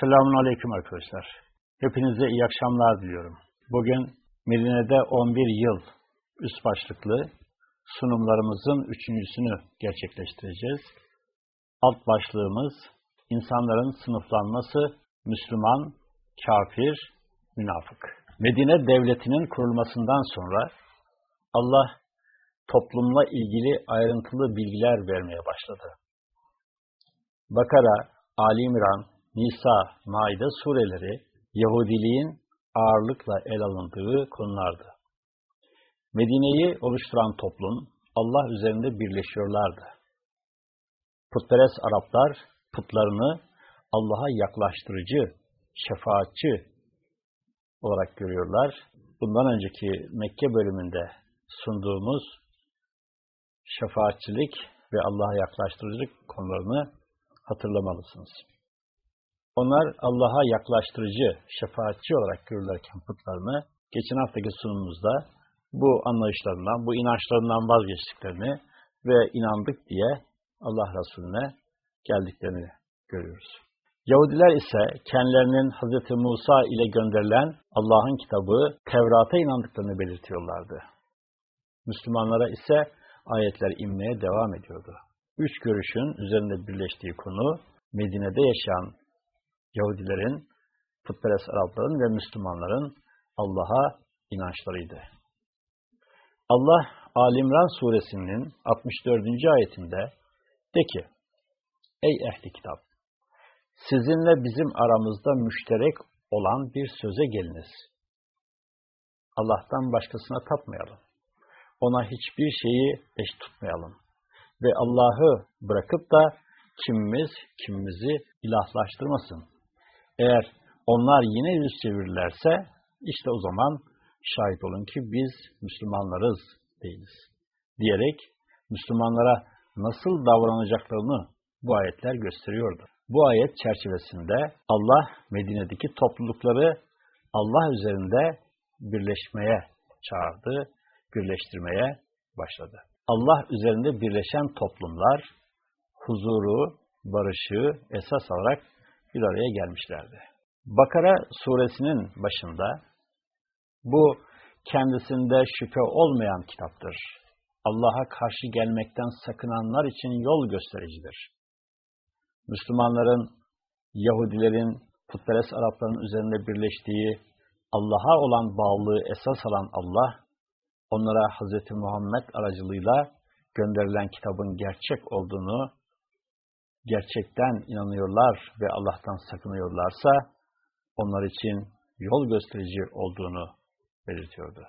Selamun Aleyküm arkadaşlar. Hepinize iyi akşamlar diliyorum. Bugün Medine'de 11 yıl üst başlıklı sunumlarımızın üçüncüsünü gerçekleştireceğiz. Alt başlığımız insanların sınıflanması Müslüman, kafir, münafık. Medine devletinin kurulmasından sonra Allah toplumla ilgili ayrıntılı bilgiler vermeye başladı. Bakara, Ali İmran, Nisa, Maide sureleri Yahudiliğin ağırlıkla el alındığı konulardı. Medine'yi oluşturan toplum Allah üzerinde birleşiyorlardı. Putperest Araplar putlarını Allah'a yaklaştırıcı, şefaatçi olarak görüyorlar. Bundan önceki Mekke bölümünde sunduğumuz şefaatçilik ve Allah'a yaklaştırıcılık konularını hatırlamalısınız. Onlar Allah'a yaklaştırıcı, şefaatçi olarak görürlerken putlarını, geçen haftaki sunumumuzda bu anlayışlarından, bu inançlarından vazgeçtiklerini ve inandık diye Allah Resulüne geldiklerini görüyoruz. Yahudiler ise kendilerinin Hz. Musa ile gönderilen Allah'ın kitabı Tevrat'a inandıklarını belirtiyorlardı. Müslümanlara ise ayetler inmeye devam ediyordu. Üç görüşün üzerinde birleştiği konu Medine'de yaşayan Yahudilerin, putperest Arapların ve Müslümanların Allah'a inançlarıydı. Allah Alimran suresinin 64. ayetinde de ki, Ey ehli kitap! Sizinle bizim aramızda müşterek olan bir söze geliniz. Allah'tan başkasına tapmayalım. Ona hiçbir şeyi eş tutmayalım. Ve Allah'ı bırakıp da kimimiz kimimizi ilahlaştırmasın. Eğer onlar yine yüz çevirirlerse işte o zaman şahit olun ki biz Müslümanlarız değiliz. Diyerek Müslümanlara nasıl davranacaklarını bu ayetler gösteriyordu. Bu ayet çerçevesinde Allah Medine'deki toplulukları Allah üzerinde birleşmeye çağırdı, birleştirmeye başladı. Allah üzerinde birleşen toplumlar huzuru, barışı esas alarak bir araya gelmişlerdi. Bakara suresinin başında bu kendisinde şüphe olmayan kitaptır. Allah'a karşı gelmekten sakınanlar için yol göstericidir. Müslümanların, Yahudilerin, putperest Arapların üzerinde birleştiği Allah'a olan bağlılığı esas alan Allah, onlara Hz. Muhammed aracılığıyla gönderilen kitabın gerçek olduğunu gerçekten inanıyorlar ve Allah'tan sakınıyorlarsa onlar için yol gösterici olduğunu belirtiyordu.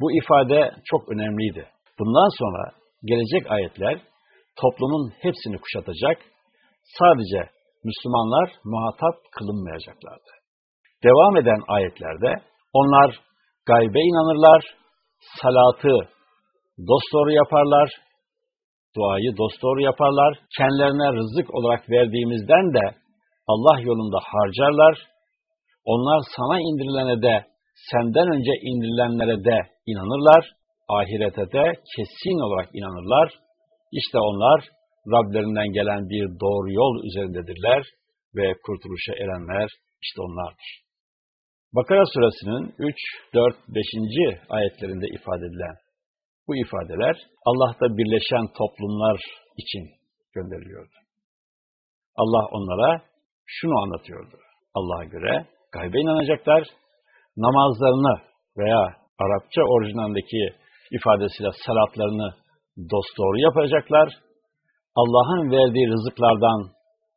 Bu ifade çok önemliydi. Bundan sonra gelecek ayetler toplumun hepsini kuşatacak, sadece Müslümanlar muhatap kılınmayacaklardı. Devam eden ayetlerde onlar gaybe inanırlar, salatı dosdoğru yaparlar, duayı dosdoğru yaparlar. Kendilerine rızık olarak verdiğimizden de Allah yolunda harcarlar. Onlar sana indirilene de senden önce indirilenlere de inanırlar. Ahirete de kesin olarak inanırlar. İşte onlar Rablerinden gelen bir doğru yol üzerindedirler ve kurtuluşa erenler işte onlardır. Bakara suresinin 3, 4, 5. ayetlerinde ifade edilen bu ifadeler Allah'ta birleşen toplumlar için gönderiliyordu. Allah onlara şunu anlatıyordu. Allah'a göre gaybe inanacaklar, namazlarını veya Arapça orijinaldeki ifadesiyle salatlarını dosdoğru yapacaklar, Allah'ın verdiği rızıklardan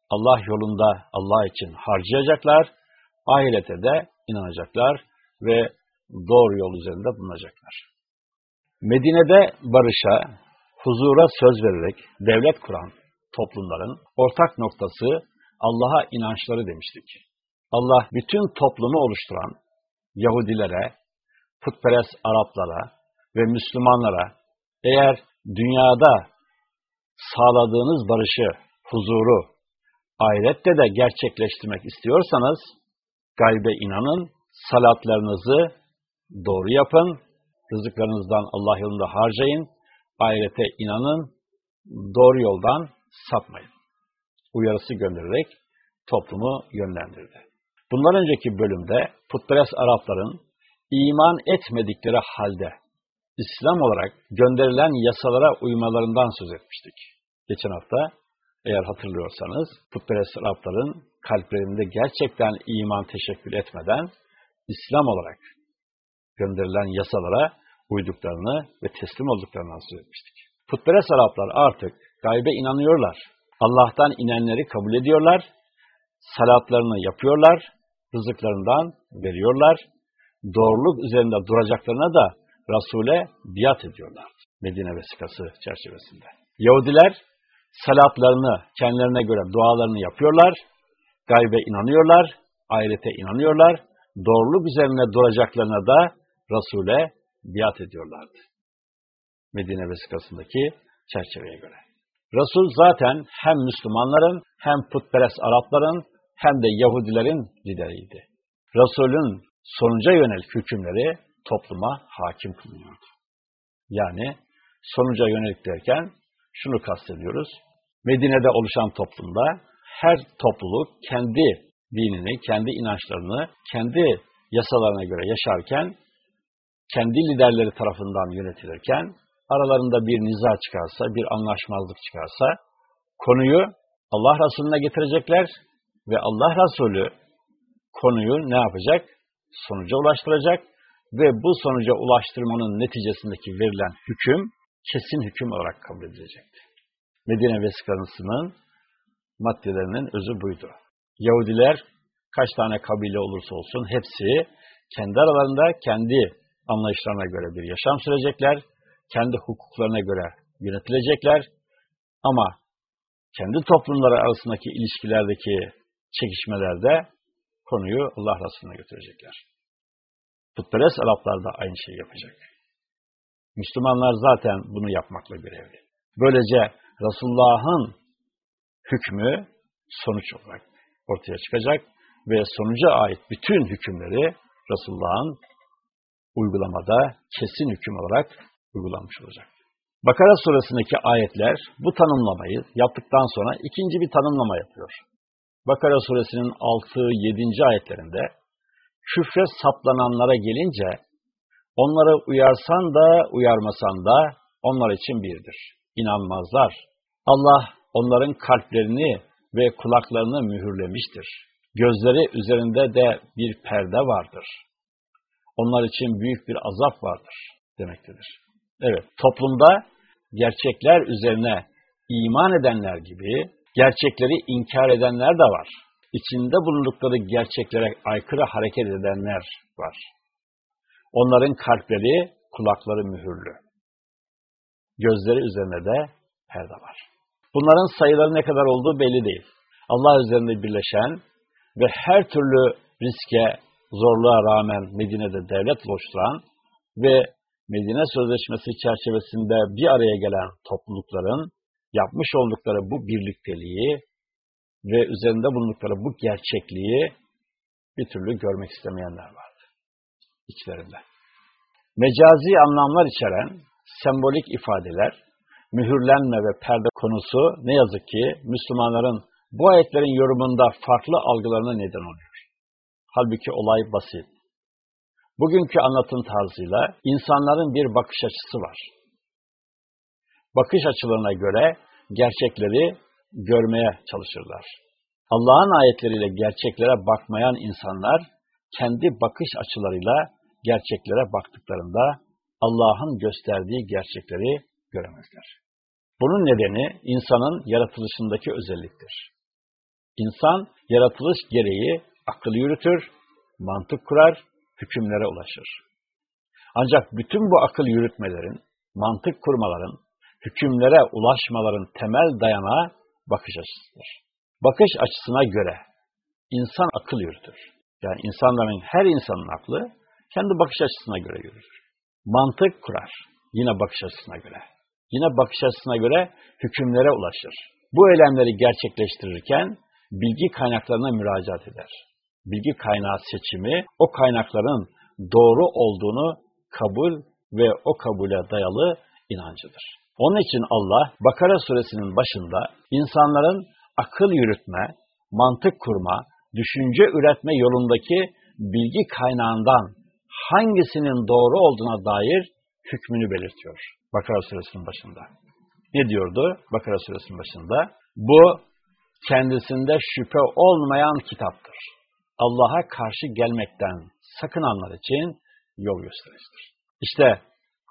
Allah yolunda Allah için harcayacaklar, ahirete de inanacaklar ve doğru yol üzerinde bulunacaklar. Medine'de barışa, huzura söz vererek devlet kuran toplumların ortak noktası Allah'a inançları demiştik. Allah bütün toplumu oluşturan Yahudilere, putperest Araplara ve Müslümanlara eğer dünyada sağladığınız barışı, huzuru ahirette de gerçekleştirmek istiyorsanız gaybe inanın, salatlarınızı doğru yapın, Rızıklarınızdan Allah yolunda harcayın. Ahirete inanın. Doğru yoldan sapmayın. Uyarısı göndererek toplumu yönlendirdi. Bundan önceki bölümde putperest Arapların iman etmedikleri halde İslam olarak gönderilen yasalara uymalarından söz etmiştik. Geçen hafta eğer hatırlıyorsanız putperest Arapların kalplerinde gerçekten iman teşekkül etmeden İslam olarak gönderilen yasalara uyduklarını ve teslim olduklarından söz etmiştik. Putperest Araplar artık gaybe inanıyorlar. Allah'tan inenleri kabul ediyorlar. Salatlarını yapıyorlar. Rızıklarından veriyorlar. Doğruluk üzerinde duracaklarına da Resul'e biat ediyorlar. Medine vesikası çerçevesinde. Yahudiler salatlarını kendilerine göre dualarını yapıyorlar. Gaybe inanıyorlar. Ahirete inanıyorlar. Doğruluk üzerine duracaklarına da Resul'e biat ediyorlardı. Medine vesikasındaki çerçeveye göre. Resul zaten hem Müslümanların hem putperest Arapların hem de Yahudilerin lideriydi. Resul'ün sonuca yönelik hükümleri topluma hakim kılınıyordu. Yani sonuca yönelik derken şunu kastediyoruz. Medine'de oluşan toplumda her topluluk kendi dinini, kendi inançlarını, kendi yasalarına göre yaşarken, kendi liderleri tarafından yönetilirken, aralarında bir niza çıkarsa, bir anlaşmazlık çıkarsa, konuyu Allah Resulüne getirecekler ve Allah Resulü konuyu ne yapacak? Sonuca ulaştıracak ve bu sonuca ulaştırmanın neticesindeki verilen hüküm kesin hüküm olarak kabul edilecekti. Medine Vesikası'nın maddelerinin özü buydu. Yahudiler kaç tane kabile olursa olsun hepsi kendi aralarında kendi anlayışlarına göre bir yaşam sürecekler, kendi hukuklarına göre yönetilecekler ama kendi toplumları arasındaki ilişkilerdeki çekişmelerde konuyu Allah Resulüne götürecekler. Putperest Araplar da aynı şeyi yapacak. Müslümanlar zaten bunu yapmakla görevli. Böylece Resulullah'ın hükmü sonuç olarak ortaya çıkacak ve sonuca ait bütün hükümleri Resulullah'ın uygulamada kesin hüküm olarak uygulanmış olacak. Bakara suresindeki ayetler bu tanımlamayı yaptıktan sonra ikinci bir tanımlama yapıyor. Bakara suresinin 6-7. ayetlerinde küfre saplananlara gelince onları uyarsan da uyarmasan da onlar için birdir. İnanmazlar. Allah onların kalplerini ve kulaklarını mühürlemiştir. Gözleri üzerinde de bir perde vardır. Onlar için büyük bir azap vardır demektedir. Evet, toplumda gerçekler üzerine iman edenler gibi gerçekleri inkar edenler de var. İçinde bulundukları gerçeklere aykırı hareket edenler var. Onların kalpleri, kulakları mühürlü. Gözleri üzerine de perde var. Bunların sayıları ne kadar olduğu belli değil. Allah üzerinde birleşen ve her türlü riske, zorluğa rağmen Medine'de devlet oluşturan ve Medine Sözleşmesi çerçevesinde bir araya gelen toplulukların yapmış oldukları bu birlikteliği ve üzerinde bulundukları bu gerçekliği bir türlü görmek istemeyenler vardı içlerinde. Mecazi anlamlar içeren sembolik ifadeler, mühürlenme ve perde konusu ne yazık ki Müslümanların bu ayetlerin yorumunda farklı algılarına neden oluyor. Halbuki olay basit. Bugünkü anlatım tarzıyla insanların bir bakış açısı var. Bakış açılarına göre gerçekleri görmeye çalışırlar. Allah'ın ayetleriyle gerçeklere bakmayan insanlar kendi bakış açılarıyla gerçeklere baktıklarında Allah'ın gösterdiği gerçekleri göremezler. Bunun nedeni insanın yaratılışındaki özelliktir. İnsan yaratılış gereği akıl yürütür, mantık kurar, hükümlere ulaşır. Ancak bütün bu akıl yürütmelerin, mantık kurmaların, hükümlere ulaşmaların temel dayanağı bakış açısıdır. Bakış açısına göre insan akıl yürütür. Yani insanların, her insanın aklı kendi bakış açısına göre yürür. Mantık kurar, yine bakış açısına göre. Yine bakış açısına göre hükümlere ulaşır. Bu eylemleri gerçekleştirirken bilgi kaynaklarına müracaat eder. Bilgi kaynağı seçimi o kaynakların doğru olduğunu kabul ve o kabule dayalı inancıdır. Onun için Allah Bakara suresinin başında insanların akıl yürütme, mantık kurma, düşünce üretme yolundaki bilgi kaynağından hangisinin doğru olduğuna dair hükmünü belirtiyor. Bakara suresinin başında. Ne diyordu Bakara suresinin başında? Bu kendisinde şüphe olmayan kitaptır. Allah'a karşı gelmekten sakınanlar için yol göstericidir. İşte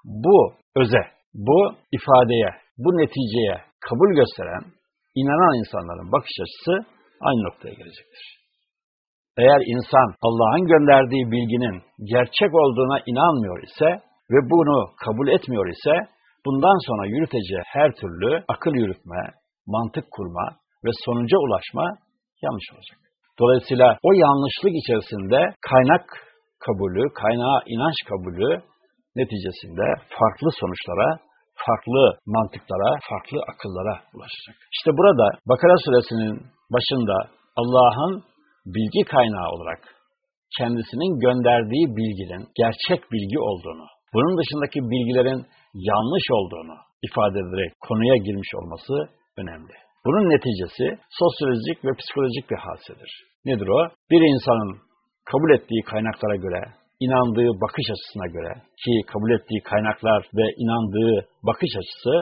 bu öze, bu ifadeye, bu neticeye kabul gösteren, inanan insanların bakış açısı aynı noktaya gelecektir. Eğer insan Allah'ın gönderdiği bilginin gerçek olduğuna inanmıyor ise ve bunu kabul etmiyor ise bundan sonra yürüteceği her türlü akıl yürütme, mantık kurma ve sonuca ulaşma yanlış olacak. Dolayısıyla o yanlışlık içerisinde kaynak kabulü, kaynağa inanç kabulü neticesinde farklı sonuçlara, farklı mantıklara, farklı akıllara ulaşacak. İşte burada Bakara suresinin başında Allah'ın bilgi kaynağı olarak kendisinin gönderdiği bilginin gerçek bilgi olduğunu, bunun dışındaki bilgilerin yanlış olduğunu ifade ederek konuya girmiş olması önemli. Bunun neticesi sosyolojik ve psikolojik bir hadisedir. Nedir o? Bir insanın kabul ettiği kaynaklara göre, inandığı bakış açısına göre ki kabul ettiği kaynaklar ve inandığı bakış açısı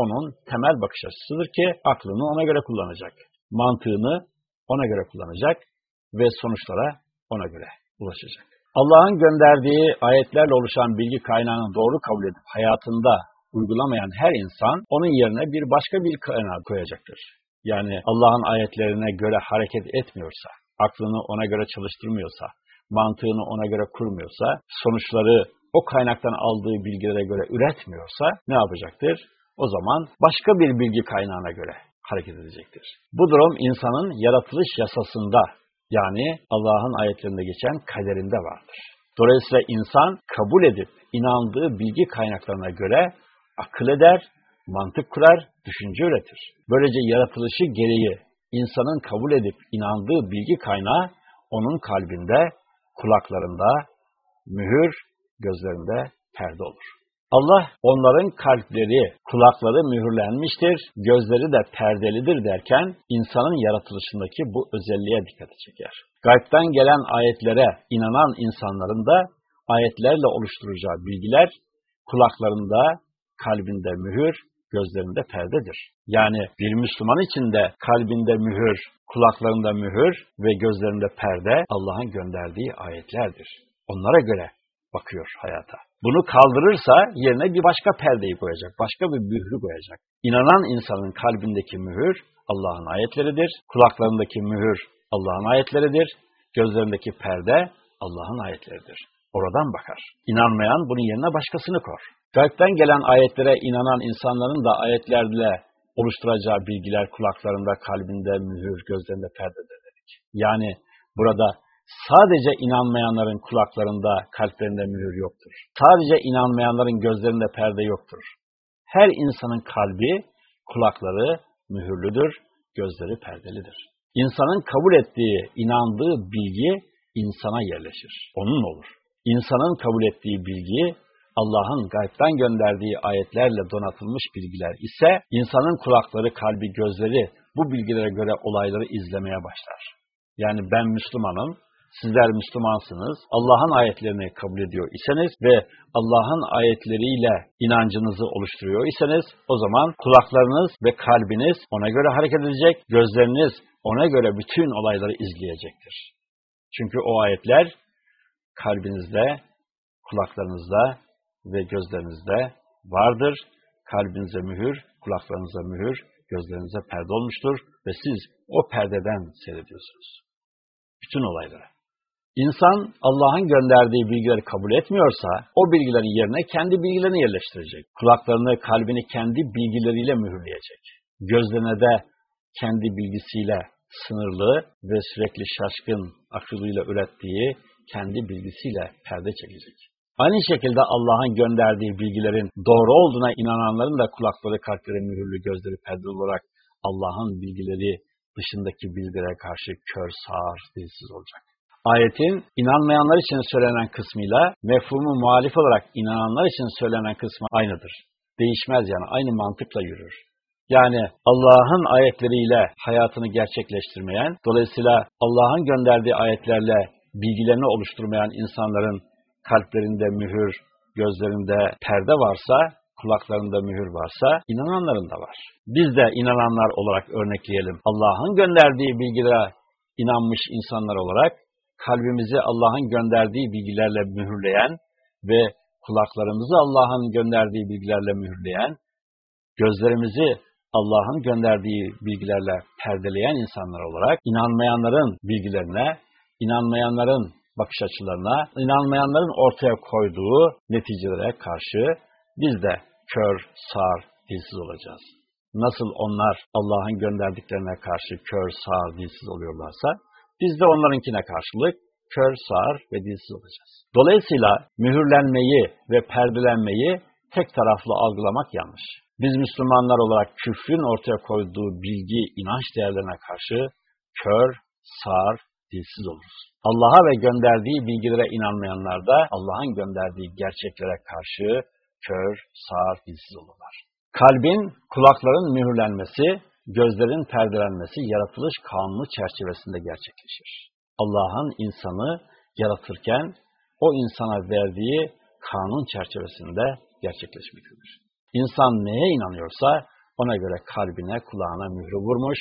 onun temel bakış açısıdır ki aklını ona göre kullanacak. Mantığını ona göre kullanacak ve sonuçlara ona göre ulaşacak. Allah'ın gönderdiği ayetlerle oluşan bilgi kaynağını doğru kabul edip hayatında uygulamayan her insan onun yerine bir başka bir kaynağı koyacaktır. Yani Allah'ın ayetlerine göre hareket etmiyorsa, aklını ona göre çalıştırmıyorsa, mantığını ona göre kurmuyorsa, sonuçları o kaynaktan aldığı bilgilere göre üretmiyorsa ne yapacaktır? O zaman başka bir bilgi kaynağına göre hareket edecektir. Bu durum insanın yaratılış yasasında yani Allah'ın ayetlerinde geçen kaderinde vardır. Dolayısıyla insan kabul edip inandığı bilgi kaynaklarına göre akıl eder, mantık kurar, düşünce üretir. Böylece yaratılışı gereği insanın kabul edip inandığı bilgi kaynağı onun kalbinde, kulaklarında mühür, gözlerinde perde olur. Allah onların kalpleri, kulakları mühürlenmiştir, gözleri de perdelidir derken insanın yaratılışındaki bu özelliğe dikkat çeker. Gaybden gelen ayetlere inanan insanların da ayetlerle oluşturacağı bilgiler kulaklarında, kalbinde mühür, gözlerinde perdedir. Yani bir Müslüman için de kalbinde mühür, kulaklarında mühür ve gözlerinde perde Allah'ın gönderdiği ayetlerdir. Onlara göre bakıyor hayata. Bunu kaldırırsa yerine bir başka perdeyi koyacak, başka bir mührü koyacak. İnanan insanın kalbindeki mühür Allah'ın ayetleridir, kulaklarındaki mühür Allah'ın ayetleridir, gözlerindeki perde Allah'ın ayetleridir. Oradan bakar. İnanmayan bunun yerine başkasını kor. Kalpten gelen ayetlere inanan insanların da ayetlerle oluşturacağı bilgiler kulaklarında, kalbinde mühür, gözlerinde perdedir dedik. Yani burada Sadece inanmayanların kulaklarında, kalplerinde mühür yoktur. Sadece inanmayanların gözlerinde perde yoktur. Her insanın kalbi, kulakları mühürlüdür, gözleri perdelidir. İnsanın kabul ettiği, inandığı bilgi insana yerleşir. Onun olur. İnsanın kabul ettiği bilgi, Allah'ın gaybden gönderdiği ayetlerle donatılmış bilgiler ise, insanın kulakları, kalbi, gözleri bu bilgilere göre olayları izlemeye başlar. Yani ben Müslümanım, sizler Müslümansınız, Allah'ın ayetlerini kabul ediyor iseniz ve Allah'ın ayetleriyle inancınızı oluşturuyor iseniz, o zaman kulaklarınız ve kalbiniz ona göre hareket edecek, gözleriniz ona göre bütün olayları izleyecektir. Çünkü o ayetler kalbinizde, kulaklarınızda ve gözlerinizde vardır. Kalbinize mühür, kulaklarınıza mühür, gözlerinize perde olmuştur ve siz o perdeden seyrediyorsunuz. Bütün olayları. İnsan Allah'ın gönderdiği bilgileri kabul etmiyorsa o bilgilerin yerine kendi bilgilerini yerleştirecek. Kulaklarını, kalbini kendi bilgileriyle mühürleyecek. Gözlerine de kendi bilgisiyle sınırlı ve sürekli şaşkın akıllıyla ürettiği kendi bilgisiyle perde çekecek. Aynı şekilde Allah'ın gönderdiği bilgilerin doğru olduğuna inananların da kulakları, kalpleri mühürlü, gözleri perde olarak Allah'ın bilgileri dışındaki bilgilere karşı kör, sağır, dilsiz olacak. Ayetin inanmayanlar için söylenen kısmıyla mefhumu muhalif olarak inananlar için söylenen kısmı aynıdır. Değişmez yani aynı mantıkla yürür. Yani Allah'ın ayetleriyle hayatını gerçekleştirmeyen, dolayısıyla Allah'ın gönderdiği ayetlerle bilgilerini oluşturmayan insanların kalplerinde mühür, gözlerinde perde varsa, kulaklarında mühür varsa inananların da var. Biz de inananlar olarak örnekleyelim. Allah'ın gönderdiği bilgilere inanmış insanlar olarak kalbimizi Allah'ın gönderdiği bilgilerle mühürleyen ve kulaklarımızı Allah'ın gönderdiği bilgilerle mühürleyen, gözlerimizi Allah'ın gönderdiği bilgilerle perdeleyen insanlar olarak inanmayanların bilgilerine, inanmayanların bakış açılarına, inanmayanların ortaya koyduğu neticelere karşı biz de kör, sağır, dilsiz olacağız. Nasıl onlar Allah'ın gönderdiklerine karşı kör, sağır, dilsiz oluyorlarsa, biz de onlarınkine karşılık kör, sağır ve dilsiz olacağız. Dolayısıyla mühürlenmeyi ve perdelenmeyi tek taraflı algılamak yanlış. Biz Müslümanlar olarak küfrün ortaya koyduğu bilgi, inanç değerlerine karşı kör, sağır, dilsiz oluruz. Allah'a ve gönderdiği bilgilere inanmayanlar da Allah'ın gönderdiği gerçeklere karşı kör, sağır, dilsiz olurlar. Kalbin, kulakların mühürlenmesi, gözlerin perdelenmesi yaratılış kanunu çerçevesinde gerçekleşir. Allah'ın insanı yaratırken o insana verdiği kanun çerçevesinde gerçekleşmektedir. İnsan neye inanıyorsa ona göre kalbine, kulağına mührü vurmuş,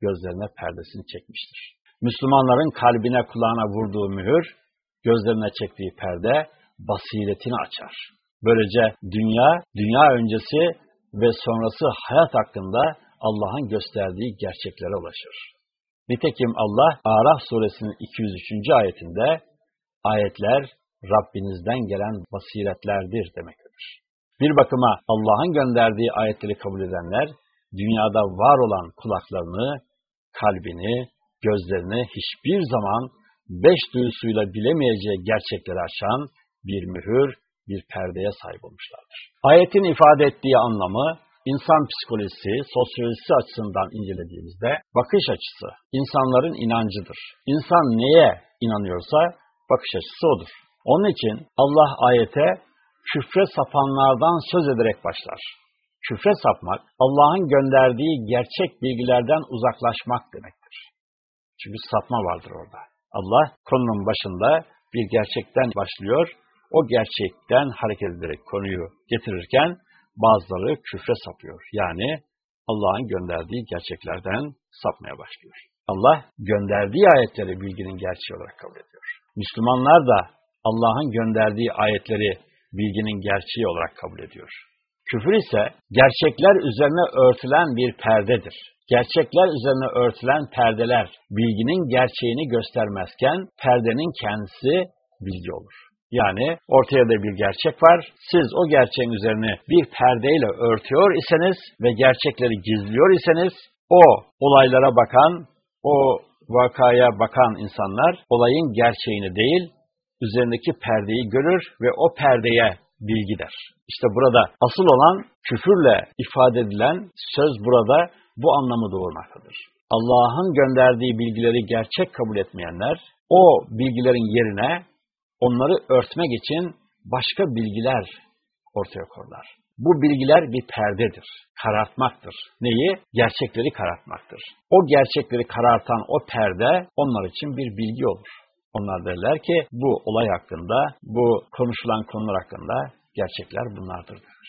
gözlerine perdesini çekmiştir. Müslümanların kalbine, kulağına vurduğu mühür, gözlerine çektiği perde basiretini açar. Böylece dünya, dünya öncesi ve sonrası hayat hakkında Allah'ın gösterdiği gerçeklere ulaşır. Nitekim Allah Araf suresinin 203. ayetinde ayetler Rabbinizden gelen basiretlerdir demektedir. Bir bakıma Allah'ın gönderdiği ayetleri kabul edenler, dünyada var olan kulaklarını, kalbini, gözlerini hiçbir zaman beş duyusuyla bilemeyeceği gerçekleri açan bir mühür, bir perdeye sahip olmuşlardır. Ayetin ifade ettiği anlamı, insan psikolojisi, sosyolojisi açısından incelediğimizde bakış açısı, insanların inancıdır. İnsan neye inanıyorsa bakış açısı odur. Onun için Allah ayete küfre sapanlardan söz ederek başlar. Küfre sapmak, Allah'ın gönderdiği gerçek bilgilerden uzaklaşmak demektir. Çünkü sapma vardır orada. Allah konunun başında bir gerçekten başlıyor, o gerçekten hareket ederek konuyu getirirken bazıları küfre sapıyor. Yani Allah'ın gönderdiği gerçeklerden sapmaya başlıyor. Allah gönderdiği ayetleri bilginin gerçeği olarak kabul ediyor. Müslümanlar da Allah'ın gönderdiği ayetleri bilginin gerçeği olarak kabul ediyor. Küfür ise gerçekler üzerine örtülen bir perdedir. Gerçekler üzerine örtülen perdeler bilginin gerçeğini göstermezken perdenin kendisi bilgi olur. Yani ortaya da bir gerçek var. Siz o gerçeğin üzerine bir perdeyle örtüyor iseniz ve gerçekleri gizliyor iseniz o olaylara bakan, o vakaya bakan insanlar olayın gerçeğini değil, üzerindeki perdeyi görür ve o perdeye bilgi der. İşte burada asıl olan küfürle ifade edilen söz burada bu anlamı doğurmaktadır. Allah'ın gönderdiği bilgileri gerçek kabul etmeyenler o bilgilerin yerine onları örtmek için başka bilgiler ortaya koyarlar. Bu bilgiler bir perdedir, karartmaktır. Neyi? Gerçekleri karartmaktır. O gerçekleri karartan o perde onlar için bir bilgi olur. Onlar derler ki bu olay hakkında, bu konuşulan konular hakkında gerçekler bunlardır der.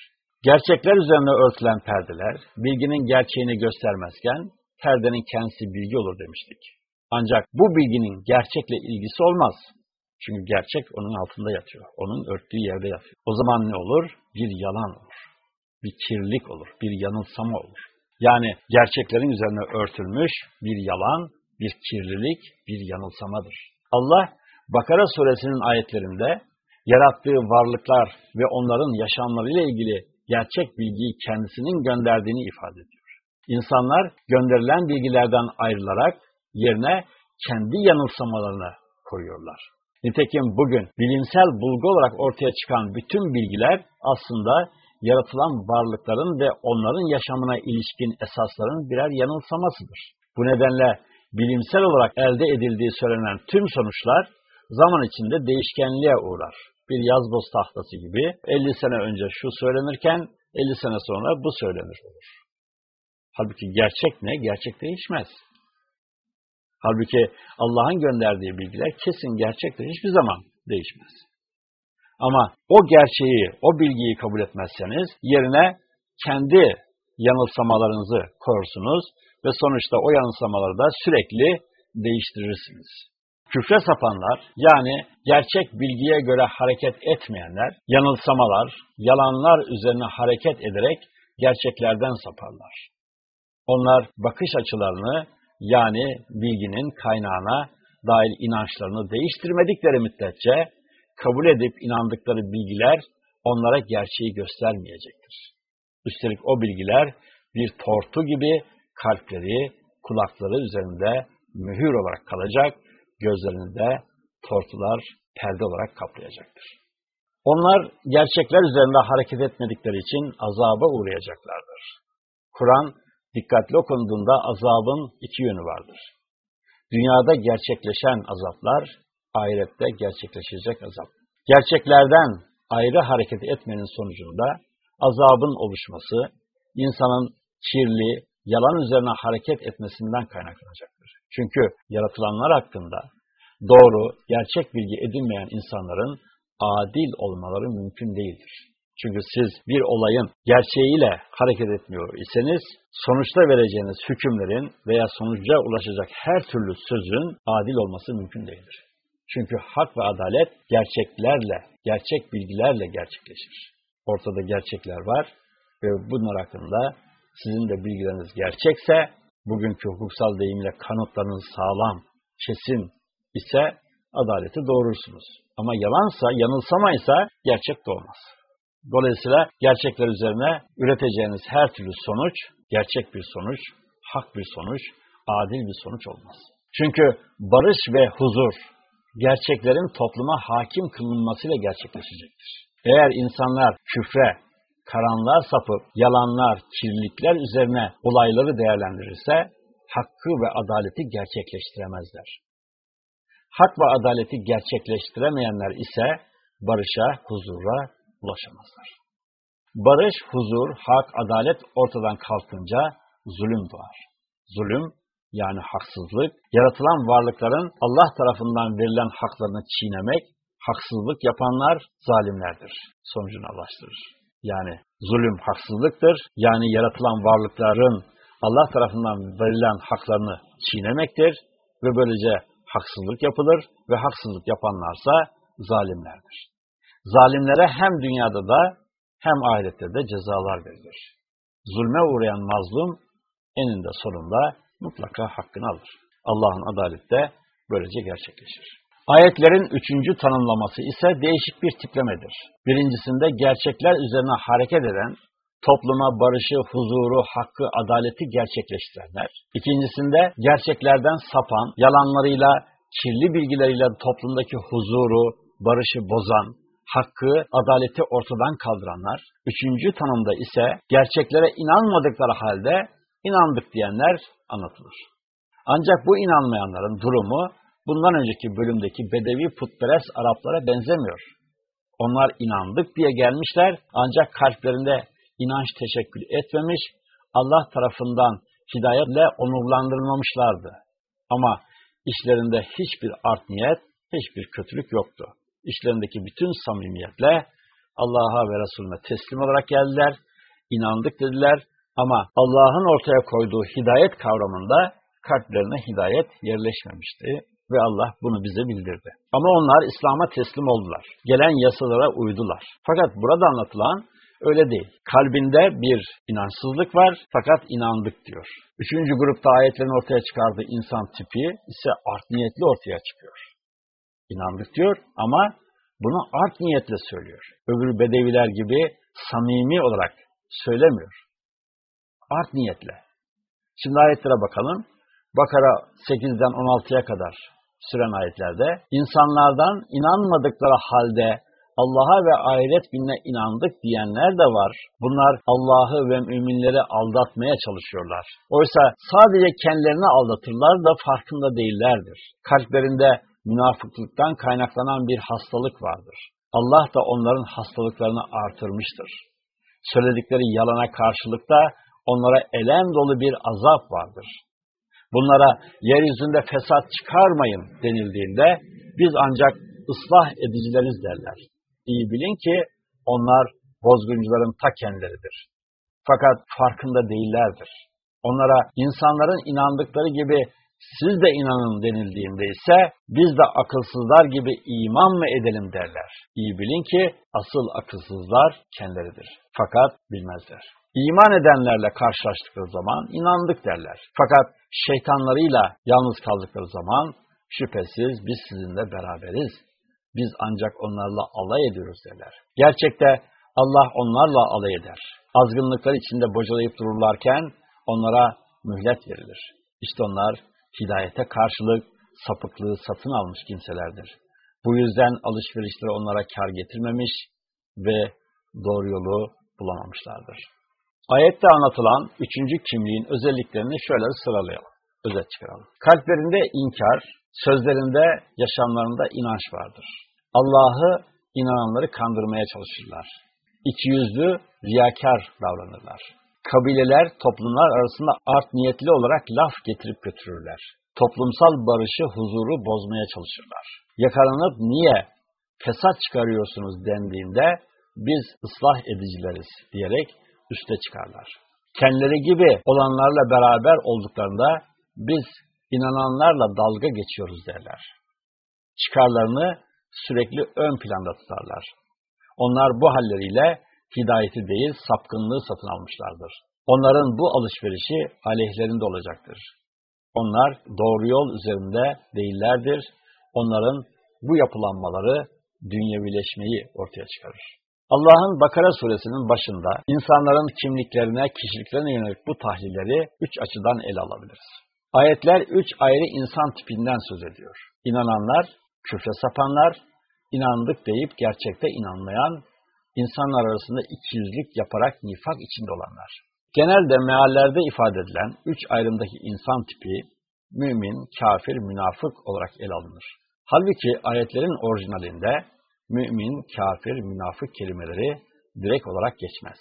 Gerçekler üzerine örtülen perdeler, bilginin gerçeğini göstermezken, perdenin kendisi bilgi olur demiştik. Ancak bu bilginin gerçekle ilgisi olmaz. Çünkü gerçek onun altında yatıyor. Onun örttüğü yerde yatıyor. O zaman ne olur? Bir yalan olur. Bir kirlilik olur. Bir yanılsama olur. Yani gerçeklerin üzerine örtülmüş bir yalan, bir kirlilik, bir yanılsamadır. Allah Bakara suresinin ayetlerinde yarattığı varlıklar ve onların yaşamlarıyla ilgili gerçek bilgiyi kendisinin gönderdiğini ifade ediyor. İnsanlar gönderilen bilgilerden ayrılarak yerine kendi yanılsamalarını koyuyorlar. Nitekim bugün bilimsel bulgu olarak ortaya çıkan bütün bilgiler aslında yaratılan varlıkların ve onların yaşamına ilişkin esasların birer yanılsamasıdır. Bu nedenle bilimsel olarak elde edildiği söylenen tüm sonuçlar zaman içinde değişkenliğe uğrar. Bir yazboz tahtası gibi 50 sene önce şu söylenirken 50 sene sonra bu söylenir olur. Halbuki gerçek ne? Gerçek değişmez. Halbuki Allah'ın gönderdiği bilgiler kesin gerçektir. Hiçbir zaman değişmez. Ama o gerçeği, o bilgiyi kabul etmezseniz yerine kendi yanılsamalarınızı korursunuz ve sonuçta o yanılsamaları da sürekli değiştirirsiniz. Küfre sapanlar, yani gerçek bilgiye göre hareket etmeyenler, yanılsamalar, yalanlar üzerine hareket ederek gerçeklerden saparlar. Onlar bakış açılarını, yani bilginin kaynağına dair inançlarını değiştirmedikleri müddetçe, kabul edip inandıkları bilgiler onlara gerçeği göstermeyecektir. Üstelik o bilgiler bir tortu gibi kalpleri, kulakları üzerinde mühür olarak kalacak, gözlerini de tortular, perde olarak kaplayacaktır. Onlar gerçekler üzerinde hareket etmedikleri için azaba uğrayacaklardır. Kur'an dikkatli okunduğunda azabın iki yönü vardır. Dünyada gerçekleşen azaplar, ahirette gerçekleşecek azap. Gerçeklerden ayrı hareket etmenin sonucunda azabın oluşması, insanın kirli, yalan üzerine hareket etmesinden kaynaklanacaktır. Çünkü yaratılanlar hakkında doğru, gerçek bilgi edinmeyen insanların adil olmaları mümkün değildir. Çünkü siz bir olayın gerçeğiyle hareket etmiyor iseniz, sonuçta vereceğiniz hükümlerin veya sonuca ulaşacak her türlü sözün adil olması mümkün değildir. Çünkü hak ve adalet gerçeklerle, gerçek bilgilerle gerçekleşir. Ortada gerçekler var ve bunlar hakkında sizin de bilgileriniz gerçekse, bugünkü hukuksal deyimle kanıtlarınız sağlam, kesin ise adaleti doğurursunuz. Ama yalansa, yanılsamaysa gerçek de olmaz. Dolayısıyla gerçekler üzerine üreteceğiniz her türlü sonuç, gerçek bir sonuç, hak bir sonuç, adil bir sonuç olmaz. Çünkü barış ve huzur, gerçeklerin topluma hakim kılınmasıyla gerçekleşecektir. Eğer insanlar küfre, karanlığa sapıp yalanlar, kirlilikler üzerine olayları değerlendirirse, hakkı ve adaleti gerçekleştiremezler. Hak ve adaleti gerçekleştiremeyenler ise barışa, huzura ulaşamazlar. Barış, huzur, hak, adalet ortadan kalkınca zulüm doğar. Zulüm, yani haksızlık, yaratılan varlıkların Allah tarafından verilen haklarını çiğnemek, haksızlık yapanlar zalimlerdir. Sonucunu ulaştırır. Yani zulüm haksızlıktır. Yani yaratılan varlıkların Allah tarafından verilen haklarını çiğnemektir ve böylece haksızlık yapılır ve haksızlık yapanlarsa zalimlerdir. Zalimlere hem dünyada da hem ahirette de cezalar verilir. Zulme uğrayan mazlum eninde sonunda mutlaka hakkını alır. Allah'ın adaleti de böylece gerçekleşir. Ayetlerin üçüncü tanımlaması ise değişik bir tiplemedir. Birincisinde gerçekler üzerine hareket eden, topluma barışı, huzuru, hakkı, adaleti gerçekleştirenler. İkincisinde gerçeklerden sapan, yalanlarıyla, kirli bilgileriyle toplumdaki huzuru, barışı bozan, hakkı, adaleti ortadan kaldıranlar. Üçüncü tanımda ise gerçeklere inanmadıkları halde inandık diyenler anlatılır. Ancak bu inanmayanların durumu bundan önceki bölümdeki Bedevi putperest Araplara benzemiyor. Onlar inandık diye gelmişler ancak kalplerinde inanç teşekkül etmemiş, Allah tarafından hidayetle onurlandırılmamışlardı. Ama işlerinde hiçbir art niyet, hiçbir kötülük yoktu. İşlerindeki bütün samimiyetle Allah'a ve Resulüne teslim olarak geldiler, inandık dediler ama Allah'ın ortaya koyduğu hidayet kavramında kalplerine hidayet yerleşmemişti ve Allah bunu bize bildirdi. Ama onlar İslam'a teslim oldular. Gelen yasalara uydular. Fakat burada anlatılan öyle değil. Kalbinde bir inançsızlık var fakat inandık diyor. Üçüncü grupta ayetlerin ortaya çıkardığı insan tipi ise art niyetli ortaya çıkıyor. İnandık diyor ama bunu art niyetle söylüyor. Öbür bedeviler gibi samimi olarak söylemiyor. Art niyetle. Şimdi ayetlere bakalım. Bakara 8'den 16'ya kadar süren ayetlerde insanlardan inanmadıkları halde Allah'a ve ahiret gününe inandık diyenler de var. Bunlar Allah'ı ve müminleri aldatmaya çalışıyorlar. Oysa sadece kendilerini aldatırlar da farkında değillerdir. Kalplerinde münafıklıktan kaynaklanan bir hastalık vardır. Allah da onların hastalıklarını artırmıştır. Söyledikleri yalana karşılıkta Onlara elem dolu bir azap vardır. Bunlara yeryüzünde fesat çıkarmayın denildiğinde biz ancak ıslah edicileriz derler. İyi bilin ki onlar bozguncuların ta kendileridir. Fakat farkında değillerdir. Onlara insanların inandıkları gibi siz de inanın denildiğinde ise biz de akılsızlar gibi iman mı edelim derler. İyi bilin ki asıl akılsızlar kendileridir. Fakat bilmezler. İman edenlerle karşılaştıkları zaman inandık derler. Fakat şeytanlarıyla yalnız kaldıkları zaman şüphesiz biz sizinle beraberiz. Biz ancak onlarla alay ediyoruz derler. Gerçekte Allah onlarla alay eder. Azgınlıklar içinde bocalayıp dururlarken onlara mühlet verilir. İşte onlar hidayete karşılık sapıklığı satın almış kimselerdir. Bu yüzden alışverişleri onlara kar getirmemiş ve doğru yolu bulamamışlardır. Ayette anlatılan üçüncü kimliğin özelliklerini şöyle sıralayalım, özet çıkaralım. Kalplerinde inkar, sözlerinde, yaşamlarında inanç vardır. Allah'ı inananları kandırmaya çalışırlar. İkiyüzlü, riyakar davranırlar. Kabileler, toplumlar arasında art niyetli olarak laf getirip götürürler. Toplumsal barışı, huzuru bozmaya çalışırlar. Yakalanıp niye fesat çıkarıyorsunuz dendiğinde biz ıslah edicileriz diyerek üste çıkarlar. Kendileri gibi olanlarla beraber olduklarında biz inananlarla dalga geçiyoruz derler. Çıkarlarını sürekli ön planda tutarlar. Onlar bu halleriyle hidayeti değil sapkınlığı satın almışlardır. Onların bu alışverişi aleyhlerinde olacaktır. Onlar doğru yol üzerinde değillerdir. Onların bu yapılanmaları dünyevileşmeyi ortaya çıkarır. Allah'ın Bakara suresinin başında insanların kimliklerine, kişiliklerine yönelik bu tahlilleri üç açıdan ele alabiliriz. Ayetler üç ayrı insan tipinden söz ediyor. İnananlar, küfre sapanlar, inandık deyip gerçekte inanmayan, insanlar arasında ikiyüzlük yaparak nifak içinde olanlar. Genelde meallerde ifade edilen üç ayrımdaki insan tipi, mümin, kafir, münafık olarak ele alınır. Halbuki ayetlerin orijinalinde mümin, kafir, münafık kelimeleri direkt olarak geçmez.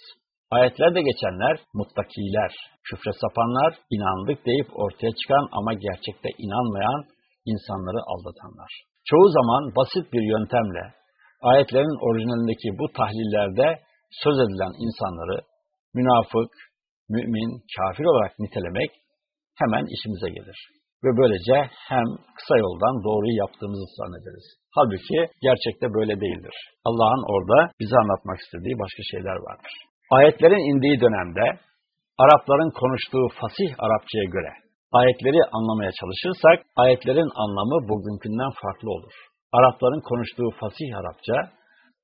Ayetlerde geçenler muttakiler, küfre sapanlar, inandık deyip ortaya çıkan ama gerçekte inanmayan insanları aldatanlar. Çoğu zaman basit bir yöntemle ayetlerin orijinalindeki bu tahlillerde söz edilen insanları münafık, mümin, kafir olarak nitelemek hemen işimize gelir. Ve böylece hem kısa yoldan doğruyu yaptığımızı zannederiz. Halbuki gerçekte böyle değildir. Allah'ın orada bize anlatmak istediği başka şeyler vardır. Ayetlerin indiği dönemde Arapların konuştuğu fasih Arapçaya göre ayetleri anlamaya çalışırsak ayetlerin anlamı bugünkünden farklı olur. Arapların konuştuğu fasih Arapça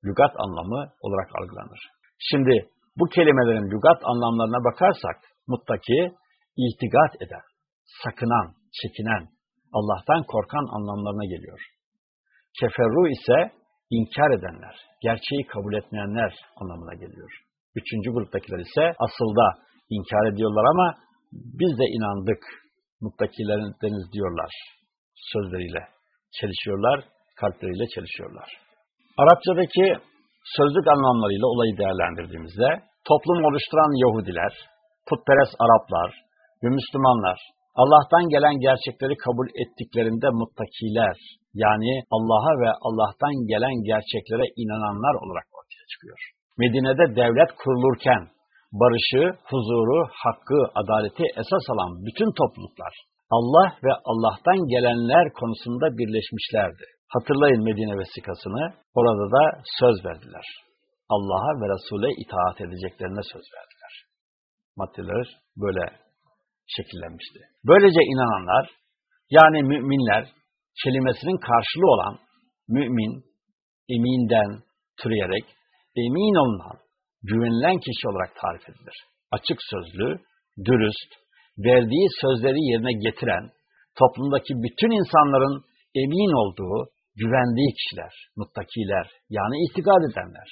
lügat anlamı olarak algılanır. Şimdi bu kelimelerin lügat anlamlarına bakarsak muttaki ihtigat eden, sakınan, çekinen, Allah'tan korkan anlamlarına geliyor. Keferru ise inkar edenler, gerçeği kabul etmeyenler anlamına geliyor. Üçüncü gruptakiler ise asılda inkar ediyorlar ama biz de inandık, muttakileriniz diyorlar sözleriyle. Çelişiyorlar, kalpleriyle çelişiyorlar. Arapçadaki sözlük anlamlarıyla olayı değerlendirdiğimizde toplum oluşturan Yahudiler, putperest Araplar ve Müslümanlar Allah'tan gelen gerçekleri kabul ettiklerinde muttakiler, yani Allah'a ve Allah'tan gelen gerçeklere inananlar olarak ortaya çıkıyor. Medine'de devlet kurulurken barışı, huzuru, hakkı, adaleti esas alan bütün topluluklar Allah ve Allah'tan gelenler konusunda birleşmişlerdi. Hatırlayın Medine vesikasını, orada da söz verdiler. Allah'a ve Resul'e itaat edeceklerine söz verdiler. Maddeler böyle şekillenmişti. Böylece inananlar, yani müminler, kelimesinin karşılığı olan mümin, eminden türeyerek, emin olunan, güvenilen kişi olarak tarif edilir. Açık sözlü, dürüst, verdiği sözleri yerine getiren, toplumdaki bütün insanların emin olduğu, güvendiği kişiler, muttakiler, yani itikad edenler.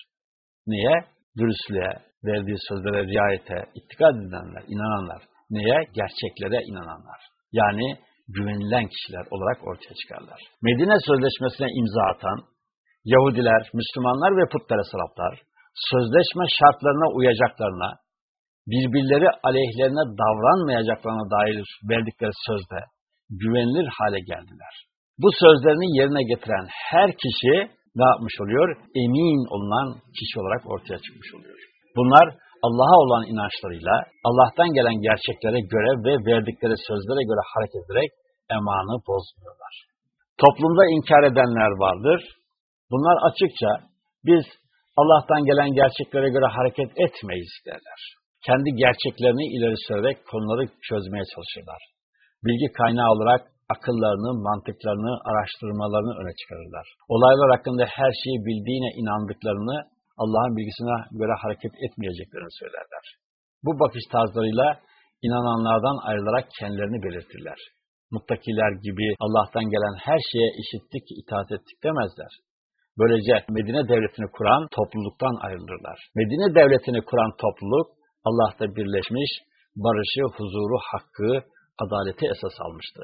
Niye? Dürüstlüğe, verdiği sözlere riayete, itikad edenler, inananlar. Neye? Gerçeklere inananlar. Yani güvenilen kişiler olarak ortaya çıkarlar. Medine Sözleşmesi'ne imza atan Yahudiler, Müslümanlar ve putperest Araplar, sözleşme şartlarına uyacaklarına, birbirleri aleyhlerine davranmayacaklarına dair verdikleri sözde güvenilir hale geldiler. Bu sözlerini yerine getiren her kişi ne yapmış oluyor? Emin olunan kişi olarak ortaya çıkmış oluyor. Bunlar Allah'a olan inançlarıyla, Allah'tan gelen gerçeklere göre ve verdikleri sözlere göre hareket ederek emanı bozmuyorlar. Toplumda inkar edenler vardır. Bunlar açıkça biz Allah'tan gelen gerçeklere göre hareket etmeyiz derler. Kendi gerçeklerini ileri sürerek konuları çözmeye çalışırlar. Bilgi kaynağı olarak akıllarını, mantıklarını, araştırmalarını öne çıkarırlar. Olaylar hakkında her şeyi bildiğine inandıklarını, Allah'ın bilgisine göre hareket etmeyeceklerini söylerler. Bu bakış tarzlarıyla inananlardan ayrılarak kendilerini belirtirler. Muttakiler gibi Allah'tan gelen her şeye işittik, itaat ettik demezler. Böylece Medine devletini kuran topluluktan ayrılırlar. Medine devletini kuran topluluk Allah'ta birleşmiş, barışı, huzuru, hakkı, adaleti esas almıştı.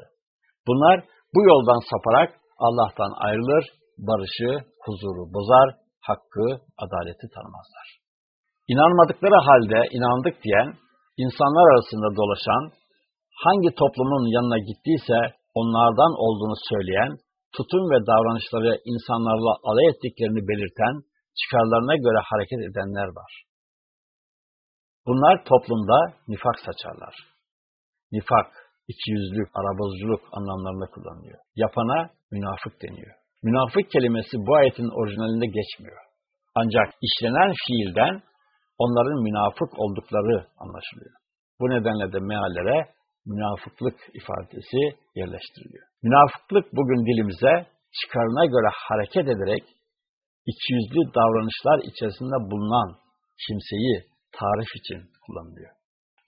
Bunlar bu yoldan saparak Allah'tan ayrılır, barışı, huzuru bozar, hakkı, adaleti tanımazlar. İnanmadıkları halde inandık diyen, insanlar arasında dolaşan, hangi toplumun yanına gittiyse onlardan olduğunu söyleyen, tutum ve davranışları insanlarla alay ettiklerini belirten, çıkarlarına göre hareket edenler var. Bunlar toplumda nifak saçarlar. Nifak, ikiyüzlük, arabozculuk anlamlarında kullanılıyor. Yapana münafık deniyor. Münafık kelimesi bu ayetin orijinalinde geçmiyor. Ancak işlenen fiilden onların münafık oldukları anlaşılıyor. Bu nedenle de meallere münafıklık ifadesi yerleştiriliyor. Münafıklık bugün dilimize çıkarına göre hareket ederek ikiyüzlü davranışlar içerisinde bulunan kimseyi tarif için kullanılıyor.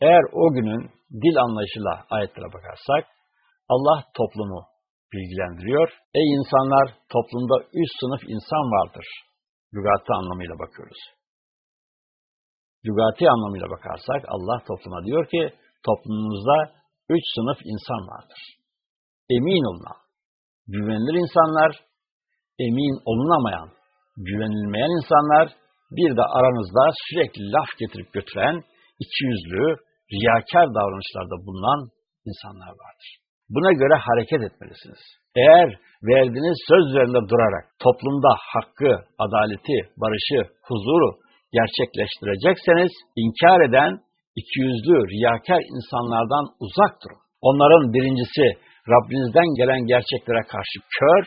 Eğer o günün dil anlayışıyla ayetlere bakarsak, Allah toplumu bilgilendiriyor. Ey insanlar, toplumda üç sınıf insan vardır. Lügati anlamıyla bakıyoruz. Lügati anlamıyla bakarsak Allah topluma diyor ki, toplumumuzda üç sınıf insan vardır. Emin olunan, güvenilir insanlar, emin olunamayan, güvenilmeyen insanlar, bir de aranızda sürekli laf getirip götüren, ikiyüzlü, riyakar davranışlarda bulunan insanlar vardır. Buna göre hareket etmelisiniz. Eğer verdiğiniz söz üzerinde durarak toplumda hakkı, adaleti, barışı, huzuru gerçekleştirecekseniz inkar eden ikiyüzlü, riyakar insanlardan uzak durun. Onların birincisi Rabbinizden gelen gerçeklere karşı kör,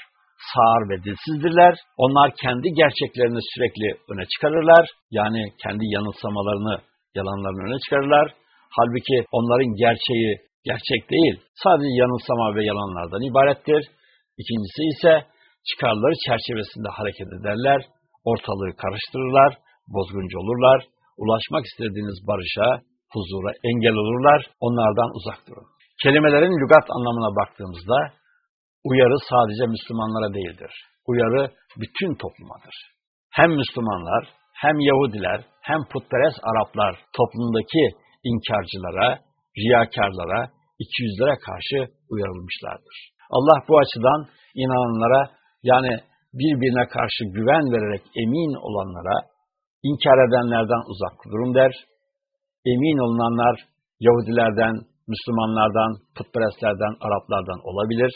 sağır ve dilsizdirler. Onlar kendi gerçeklerini sürekli öne çıkarırlar. Yani kendi yanılsamalarını, yalanlarını öne çıkarırlar. Halbuki onların gerçeği gerçek değil. Sadece yanılsama ve yalanlardan ibarettir. İkincisi ise çıkarları çerçevesinde hareket ederler. Ortalığı karıştırırlar, bozguncu olurlar. Ulaşmak istediğiniz barışa, huzura engel olurlar. Onlardan uzak durun. Kelimelerin lügat anlamına baktığımızda uyarı sadece Müslümanlara değildir. Uyarı bütün toplumadır. Hem Müslümanlar, hem Yahudiler, hem putperest Araplar toplumdaki inkarcılara, riyakarlara, ikiyüzlere karşı uyarılmışlardır. Allah bu açıdan inananlara yani birbirine karşı güven vererek emin olanlara inkar edenlerden uzak durun der. Emin olunanlar Yahudilerden, Müslümanlardan, putperestlerden, Araplardan olabilir.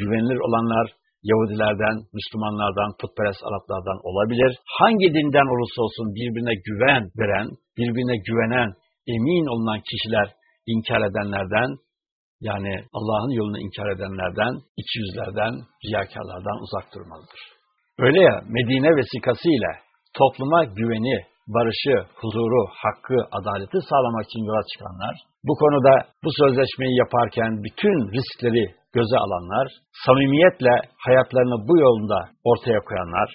Güvenilir olanlar Yahudilerden, Müslümanlardan, putperest Araplardan olabilir. Hangi dinden olursa olsun birbirine güven veren, birbirine güvenen, emin olunan kişiler inkar edenlerden, yani Allah'ın yolunu inkar edenlerden, ikiyüzlerden, riyakarlardan uzak durmalıdır. Öyle ya Medine vesikası ile topluma güveni, barışı, huzuru, hakkı, adaleti sağlamak için yola çıkanlar, bu konuda bu sözleşmeyi yaparken bütün riskleri göze alanlar, samimiyetle hayatlarını bu yolunda ortaya koyanlar,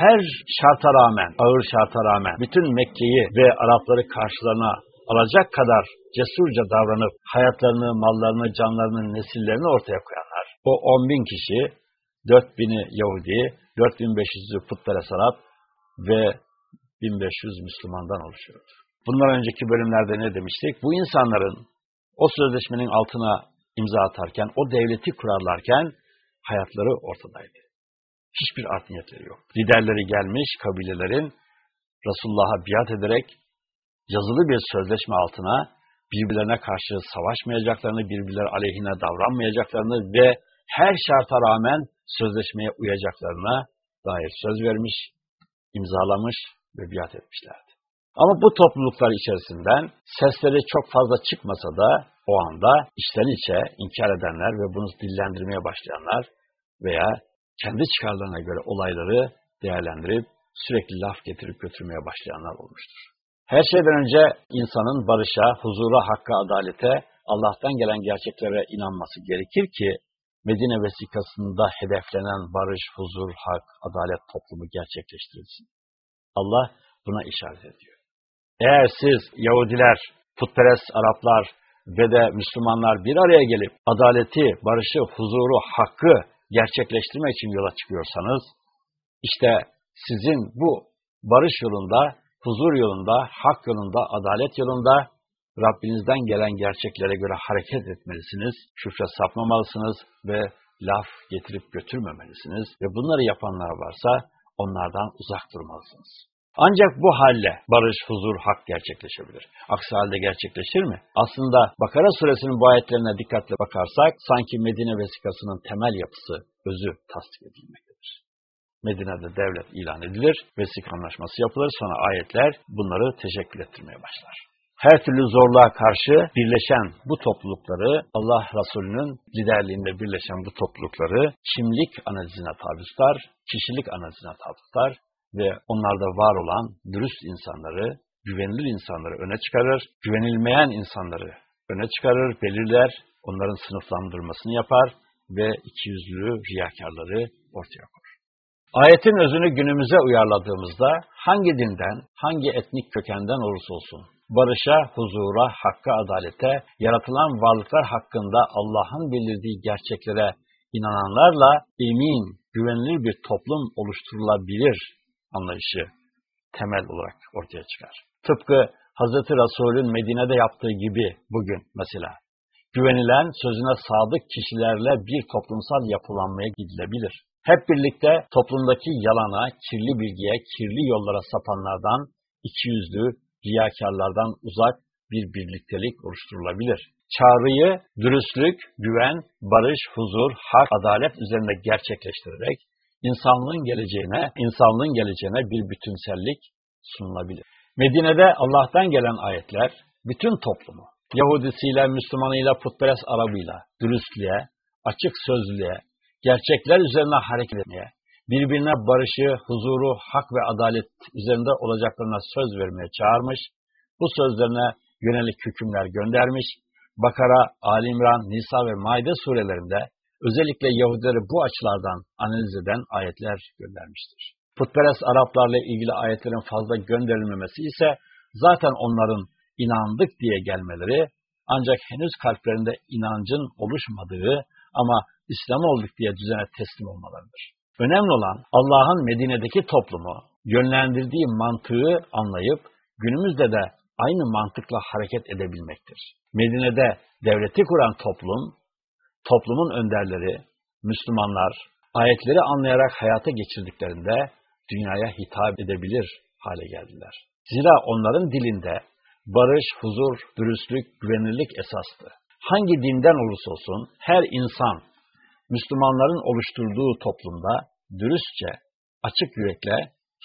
her şarta rağmen, ağır şarta rağmen bütün Mekke'yi ve Arapları karşılarına alacak kadar cesurca davranıp hayatlarını, mallarını, canlarını, nesillerini ortaya koyanlar. O 10 bin kişi, 4 bini Yahudi, 4500'ü putperest Arap ve 1500 Müslümandan oluşuyordu. Bundan önceki bölümlerde ne demiştik? Bu insanların o sözleşmenin altına imza atarken, o devleti kurarlarken hayatları ortadaydı. Hiçbir art niyetleri yok. Liderleri gelmiş kabilelerin Resulullah'a biat ederek yazılı bir sözleşme altına birbirlerine karşı savaşmayacaklarını, birbirleri aleyhine davranmayacaklarını ve her şarta rağmen sözleşmeye uyacaklarına dair söz vermiş, imzalamış ve biat etmişlerdi. Ama bu topluluklar içerisinden sesleri çok fazla çıkmasa da o anda içten içe inkar edenler ve bunu dillendirmeye başlayanlar veya kendi çıkarlarına göre olayları değerlendirip sürekli laf getirip götürmeye başlayanlar olmuştur. Her şeyden önce insanın barışa, huzura, hakka, adalete, Allah'tan gelen gerçeklere inanması gerekir ki Medine vesikasında hedeflenen barış, huzur, hak, adalet toplumu gerçekleştirilsin. Allah buna işaret ediyor. Eğer siz Yahudiler, putperest Araplar ve de Müslümanlar bir araya gelip adaleti, barışı, huzuru, hakkı gerçekleştirmek için yola çıkıyorsanız, işte sizin bu barış yolunda, huzur yolunda, hak yolunda, adalet yolunda Rabbinizden gelen gerçeklere göre hareket etmelisiniz, küfre sapmamalısınız ve laf getirip götürmemelisiniz ve bunları yapanlar varsa onlardan uzak durmalısınız. Ancak bu halle barış, huzur, hak gerçekleşebilir. Aksi halde gerçekleşir mi? Aslında Bakara suresinin bu ayetlerine dikkatle bakarsak sanki Medine vesikasının temel yapısı, özü tasdik edilmektedir. Medine'de devlet ilan edilir, vesik anlaşması yapılır, sonra ayetler bunları teşekkür ettirmeye başlar her türlü zorluğa karşı birleşen bu toplulukları, Allah Resulü'nün liderliğinde birleşen bu toplulukları kimlik analizine tabi tutar, kişilik analizine tabi tutar ve onlarda var olan dürüst insanları, güvenilir insanları öne çıkarır, güvenilmeyen insanları öne çıkarır, belirler, onların sınıflandırmasını yapar ve ikiyüzlü riyakarları ortaya koyar. Ayetin özünü günümüze uyarladığımızda hangi dinden, hangi etnik kökenden olursa olsun, barışa, huzura, hakka, adalete, yaratılan varlıklar hakkında Allah'ın bildirdiği gerçeklere inananlarla emin, güvenilir bir toplum oluşturulabilir anlayışı temel olarak ortaya çıkar. Tıpkı Hz. Resul'ün Medine'de yaptığı gibi bugün mesela güvenilen, sözüne sadık kişilerle bir toplumsal yapılanmaya gidilebilir. Hep birlikte toplumdaki yalana, kirli bilgiye, kirli yollara sapanlardan ikiyüzlü, riyakarlardan uzak bir birliktelik oluşturulabilir. Çağrıyı dürüstlük, güven, barış, huzur, hak, adalet üzerinde gerçekleştirerek insanlığın geleceğine, insanlığın geleceğine bir bütünsellik sunulabilir. Medine'de Allah'tan gelen ayetler bütün toplumu, Yahudisiyle, Müslümanıyla, putperest Arabıyla, dürüstlüğe, açık sözlüğe, gerçekler üzerine hareket etmeye, birbirine barışı, huzuru, hak ve adalet üzerinde olacaklarına söz vermeye çağırmış, bu sözlerine yönelik hükümler göndermiş, Bakara, Ali İmran, Nisa ve Maide surelerinde özellikle Yahudileri bu açılardan analiz eden ayetler göndermiştir. Putperest Araplarla ilgili ayetlerin fazla gönderilmemesi ise zaten onların inandık diye gelmeleri ancak henüz kalplerinde inancın oluşmadığı ama İslam olduk diye düzene teslim olmalarıdır. Önemli olan Allah'ın Medine'deki toplumu yönlendirdiği mantığı anlayıp günümüzde de aynı mantıkla hareket edebilmektir. Medine'de devleti kuran toplum, toplumun önderleri, Müslümanlar, ayetleri anlayarak hayata geçirdiklerinde dünyaya hitap edebilir hale geldiler. Zira onların dilinde barış, huzur, dürüstlük, güvenilirlik esastı. Hangi dinden olursa olsun her insan Müslümanların oluşturduğu toplumda dürüstçe, açık yürekle,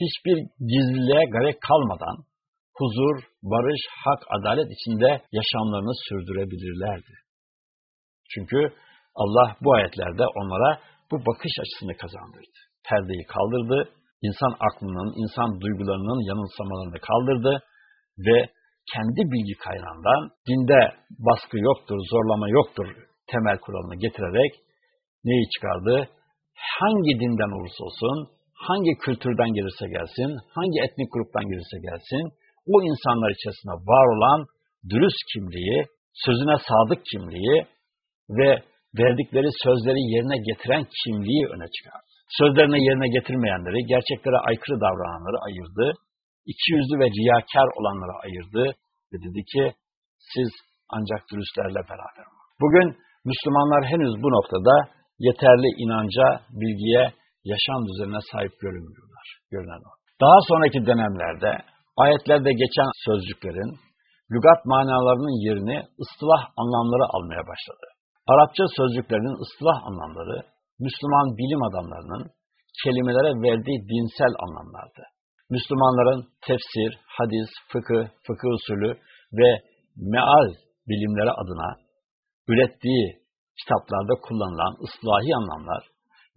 hiçbir gizliliğe gerek kalmadan huzur, barış, hak, adalet içinde yaşamlarını sürdürebilirlerdi. Çünkü Allah bu ayetlerde onlara bu bakış açısını kazandırdı. Perdeyi kaldırdı, insan aklının, insan duygularının yanılsamalarını kaldırdı ve kendi bilgi kaynağından dinde baskı yoktur, zorlama yoktur temel kuralını getirerek neyi çıkardı? Hangi dinden olursa olsun, hangi kültürden gelirse gelsin, hangi etnik gruptan gelirse gelsin, o insanlar içerisinde var olan dürüst kimliği, sözüne sadık kimliği ve verdikleri sözleri yerine getiren kimliği öne çıkardı. Sözlerine yerine getirmeyenleri, gerçeklere aykırı davrananları ayırdı, iki yüzlü ve riyakar olanları ayırdı ve dedi ki, siz ancak dürüstlerle beraber olun. Bugün Müslümanlar henüz bu noktada yeterli inanca, bilgiye, yaşam düzenine sahip görünmüyorlar. Görünen o. Daha sonraki dönemlerde Ayetlerde geçen sözcüklerin lügat manalarının yerini ıstılah anlamları almaya başladı. Arapça sözcüklerinin ıstılah anlamları Müslüman bilim adamlarının kelimelere verdiği dinsel anlamlardı. Müslümanların tefsir, hadis, fıkıh, fıkıh usulü ve meal bilimleri adına ürettiği kitaplarda kullanılan ıslahi anlamlar,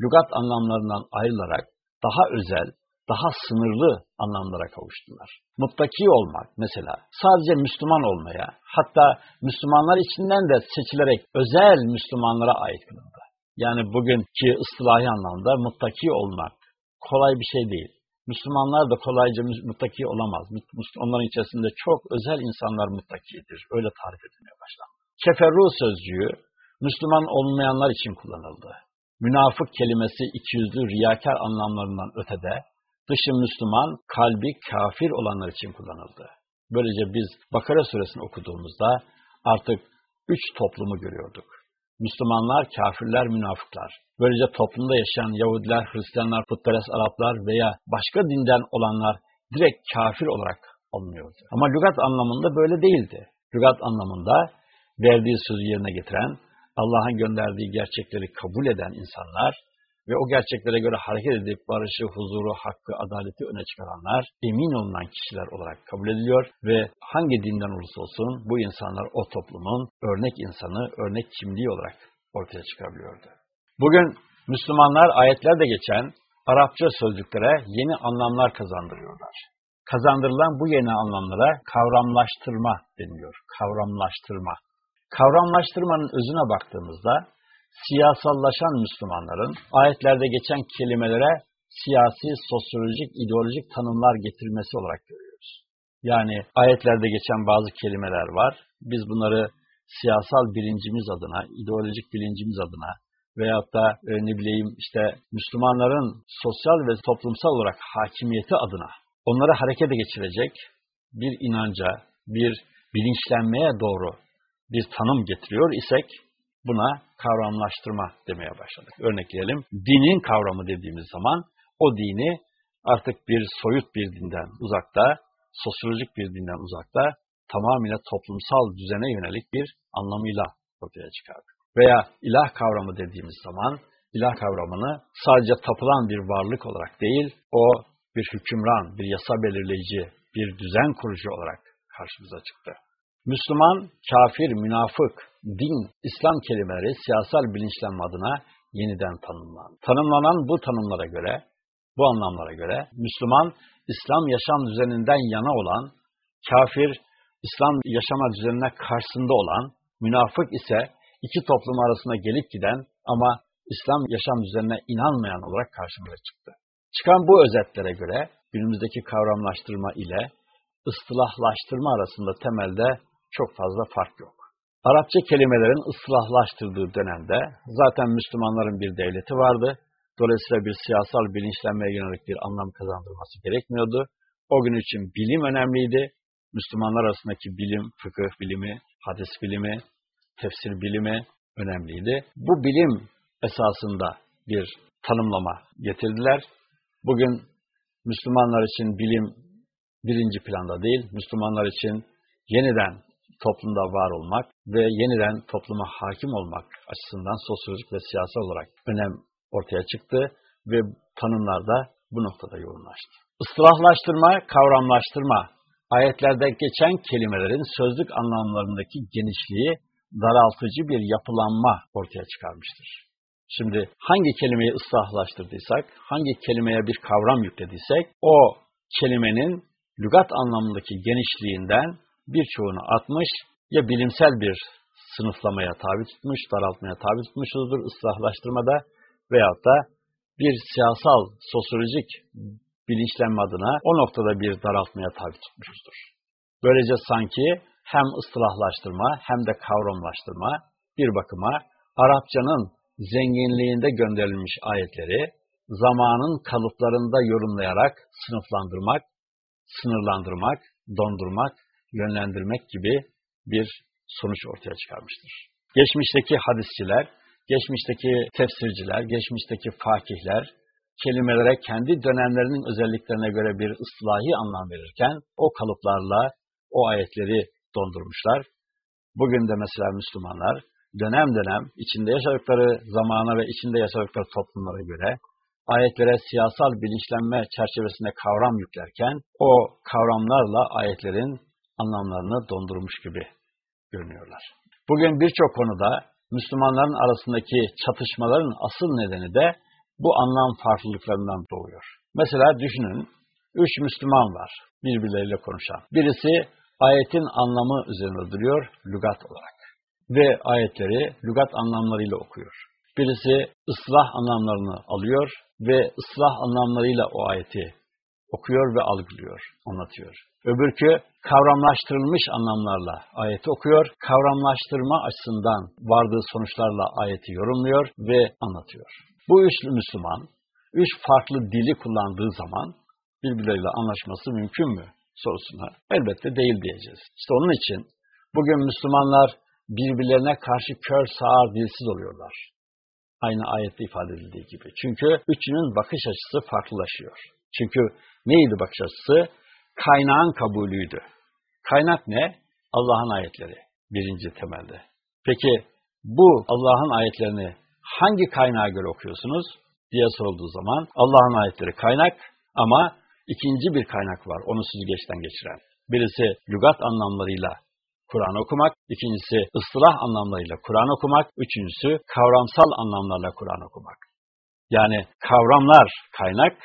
lügat anlamlarından ayrılarak daha özel, daha sınırlı anlamlara kavuştular. Muttaki olmak mesela sadece Müslüman olmaya, hatta Müslümanlar içinden de seçilerek özel Müslümanlara ait kılındı. Yani bugünkü ıslahi anlamda muttaki olmak kolay bir şey değil. Müslümanlar da kolayca muttaki olamaz. Onların içerisinde çok özel insanlar muttakidir. Öyle tarif edilmeye başlandı. Keferru sözcüğü Müslüman olmayanlar için kullanıldı. Münafık kelimesi ikiyüzlü riyakar anlamlarından ötede, dışı Müslüman, kalbi kafir olanlar için kullanıldı. Böylece biz Bakara suresini okuduğumuzda artık üç toplumu görüyorduk. Müslümanlar, kafirler, münafıklar. Böylece toplumda yaşayan Yahudiler, Hristiyanlar, putperest Araplar veya başka dinden olanlar direkt kafir olarak alınıyordu. Ama lügat anlamında böyle değildi. Lügat anlamında verdiği sözü yerine getiren, Allah'ın gönderdiği gerçekleri kabul eden insanlar ve o gerçeklere göre hareket edip barışı, huzuru, hakkı, adaleti öne çıkaranlar emin olunan kişiler olarak kabul ediliyor ve hangi dinden olursa olsun bu insanlar o toplumun örnek insanı, örnek kimliği olarak ortaya çıkabiliyordu. Bugün Müslümanlar ayetlerde geçen Arapça sözcüklere yeni anlamlar kazandırıyorlar. Kazandırılan bu yeni anlamlara kavramlaştırma deniliyor. Kavramlaştırma. Kavramlaştırmanın özüne baktığımızda siyasallaşan Müslümanların ayetlerde geçen kelimelere siyasi, sosyolojik, ideolojik tanımlar getirmesi olarak görüyoruz. Yani ayetlerde geçen bazı kelimeler var. Biz bunları siyasal bilincimiz adına, ideolojik bilincimiz adına veyahut da e, ne bileyim işte Müslümanların sosyal ve toplumsal olarak hakimiyeti adına onları harekete geçirecek bir inanca, bir bilinçlenmeye doğru bir tanım getiriyor isek buna kavramlaştırma demeye başladık. Örnekleyelim. Dinin kavramı dediğimiz zaman o dini artık bir soyut bir dinden uzakta, sosyolojik bir dinden uzakta, tamamıyla toplumsal düzene yönelik bir anlamıyla ortaya çıkardı. Veya ilah kavramı dediğimiz zaman ilah kavramını sadece tapılan bir varlık olarak değil, o bir hükümran, bir yasa belirleyici, bir düzen kurucu olarak karşımıza çıktı. Müslüman, kafir, münafık, din, İslam kelimeleri siyasal bilinçlenme adına yeniden tanımlandı. Tanımlanan bu tanımlara göre, bu anlamlara göre Müslüman, İslam yaşam düzeninden yana olan, kafir, İslam yaşama düzenine karşısında olan, münafık ise iki toplum arasında gelip giden ama İslam yaşam düzenine inanmayan olarak karşımıza çıktı. Çıkan bu özetlere göre günümüzdeki kavramlaştırma ile ıstılahlaştırma arasında temelde çok fazla fark yok. Arapça kelimelerin ıslahlaştırdığı dönemde zaten Müslümanların bir devleti vardı. Dolayısıyla bir siyasal bilinçlenmeye yönelik bir anlam kazandırması gerekmiyordu. O gün için bilim önemliydi. Müslümanlar arasındaki bilim, fıkıh bilimi, hadis bilimi, tefsir bilimi önemliydi. Bu bilim esasında bir tanımlama getirdiler. Bugün Müslümanlar için bilim birinci planda değil, Müslümanlar için yeniden toplumda var olmak ve yeniden topluma hakim olmak açısından sosyolojik ve siyasal olarak önem ortaya çıktı ve tanımlar da bu noktada yoğunlaştı. Islahlaştırma, kavramlaştırma, ayetlerde geçen kelimelerin sözlük anlamlarındaki genişliği daraltıcı bir yapılanma ortaya çıkarmıştır. Şimdi hangi kelimeyi ıslahlaştırdıysak, hangi kelimeye bir kavram yüklediysek, o kelimenin lügat anlamındaki genişliğinden birçoğunu atmış ya bilimsel bir sınıflamaya tabi tutmuş, daraltmaya tabi tutmuşuzdur ıslahlaştırmada veyahut da bir siyasal, sosyolojik bilinçlenme adına o noktada bir daraltmaya tabi tutmuşuzdur. Böylece sanki hem ıslahlaştırma hem de kavramlaştırma bir bakıma Arapçanın zenginliğinde gönderilmiş ayetleri zamanın kalıplarında yorumlayarak sınıflandırmak, sınırlandırmak, dondurmak yönlendirmek gibi bir sonuç ortaya çıkarmıştır. Geçmişteki hadisçiler, geçmişteki tefsirciler, geçmişteki fakihler kelimelere kendi dönemlerinin özelliklerine göre bir ıslahi anlam verirken o kalıplarla o ayetleri dondurmuşlar. Bugün de mesela Müslümanlar dönem dönem içinde yaşadıkları zamana ve içinde yaşadıkları toplumlara göre ayetlere siyasal bilinçlenme çerçevesinde kavram yüklerken o kavramlarla ayetlerin anlamlarını dondurmuş gibi görünüyorlar. Bugün birçok konuda Müslümanların arasındaki çatışmaların asıl nedeni de bu anlam farklılıklarından doğuyor. Mesela düşünün, üç Müslüman var birbirleriyle konuşan. Birisi ayetin anlamı üzerinde duruyor lügat olarak ve ayetleri lügat anlamlarıyla okuyor. Birisi ıslah anlamlarını alıyor ve ıslah anlamlarıyla o ayeti okuyor ve algılıyor, anlatıyor. Öbürkü kavramlaştırılmış anlamlarla ayeti okuyor, kavramlaştırma açısından vardığı sonuçlarla ayeti yorumluyor ve anlatıyor. Bu üç Müslüman, üç farklı dili kullandığı zaman birbirleriyle anlaşması mümkün mü sorusuna elbette değil diyeceğiz. İşte onun için bugün Müslümanlar birbirlerine karşı kör, sağır, dilsiz oluyorlar. Aynı ayette ifade edildiği gibi. Çünkü üçünün bakış açısı farklılaşıyor. Çünkü neydi bakış açısı? Kaynağın kabulüydü. Kaynak ne? Allah'ın ayetleri. Birinci temelde. Peki bu Allah'ın ayetlerini hangi kaynağa göre okuyorsunuz diye sorulduğu zaman Allah'ın ayetleri kaynak ama ikinci bir kaynak var onu süzgeçten geçiren. Birisi lügat anlamlarıyla Kur'an okumak, ikincisi ıslah anlamlarıyla Kur'an okumak, üçüncüsü kavramsal anlamlarla Kur'an okumak. Yani kavramlar kaynak,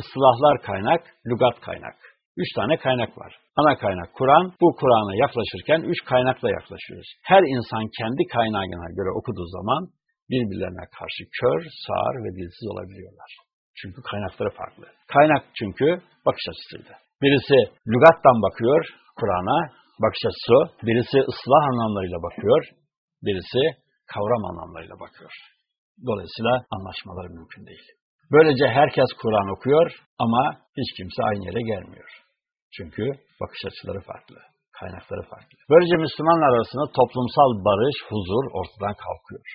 ıslahlar kaynak, lügat kaynak. Üç tane kaynak var. Ana kaynak Kur'an. Bu Kur'an'a yaklaşırken üç kaynakla yaklaşıyoruz. Her insan kendi kaynağına göre okuduğu zaman birbirlerine karşı kör, sağır ve dilsiz olabiliyorlar. Çünkü kaynakları farklı. Kaynak çünkü bakış açısıydı. Birisi lügattan bakıyor Kur'an'a, bakış açısı. Birisi ıslah anlamlarıyla bakıyor, birisi kavram anlamlarıyla bakıyor. Dolayısıyla anlaşmaları mümkün değil. Böylece herkes Kur'an okuyor ama hiç kimse aynı yere gelmiyor. Çünkü bakış açıları farklı, kaynakları farklı. Böylece Müslümanlar arasında toplumsal barış, huzur ortadan kalkıyor.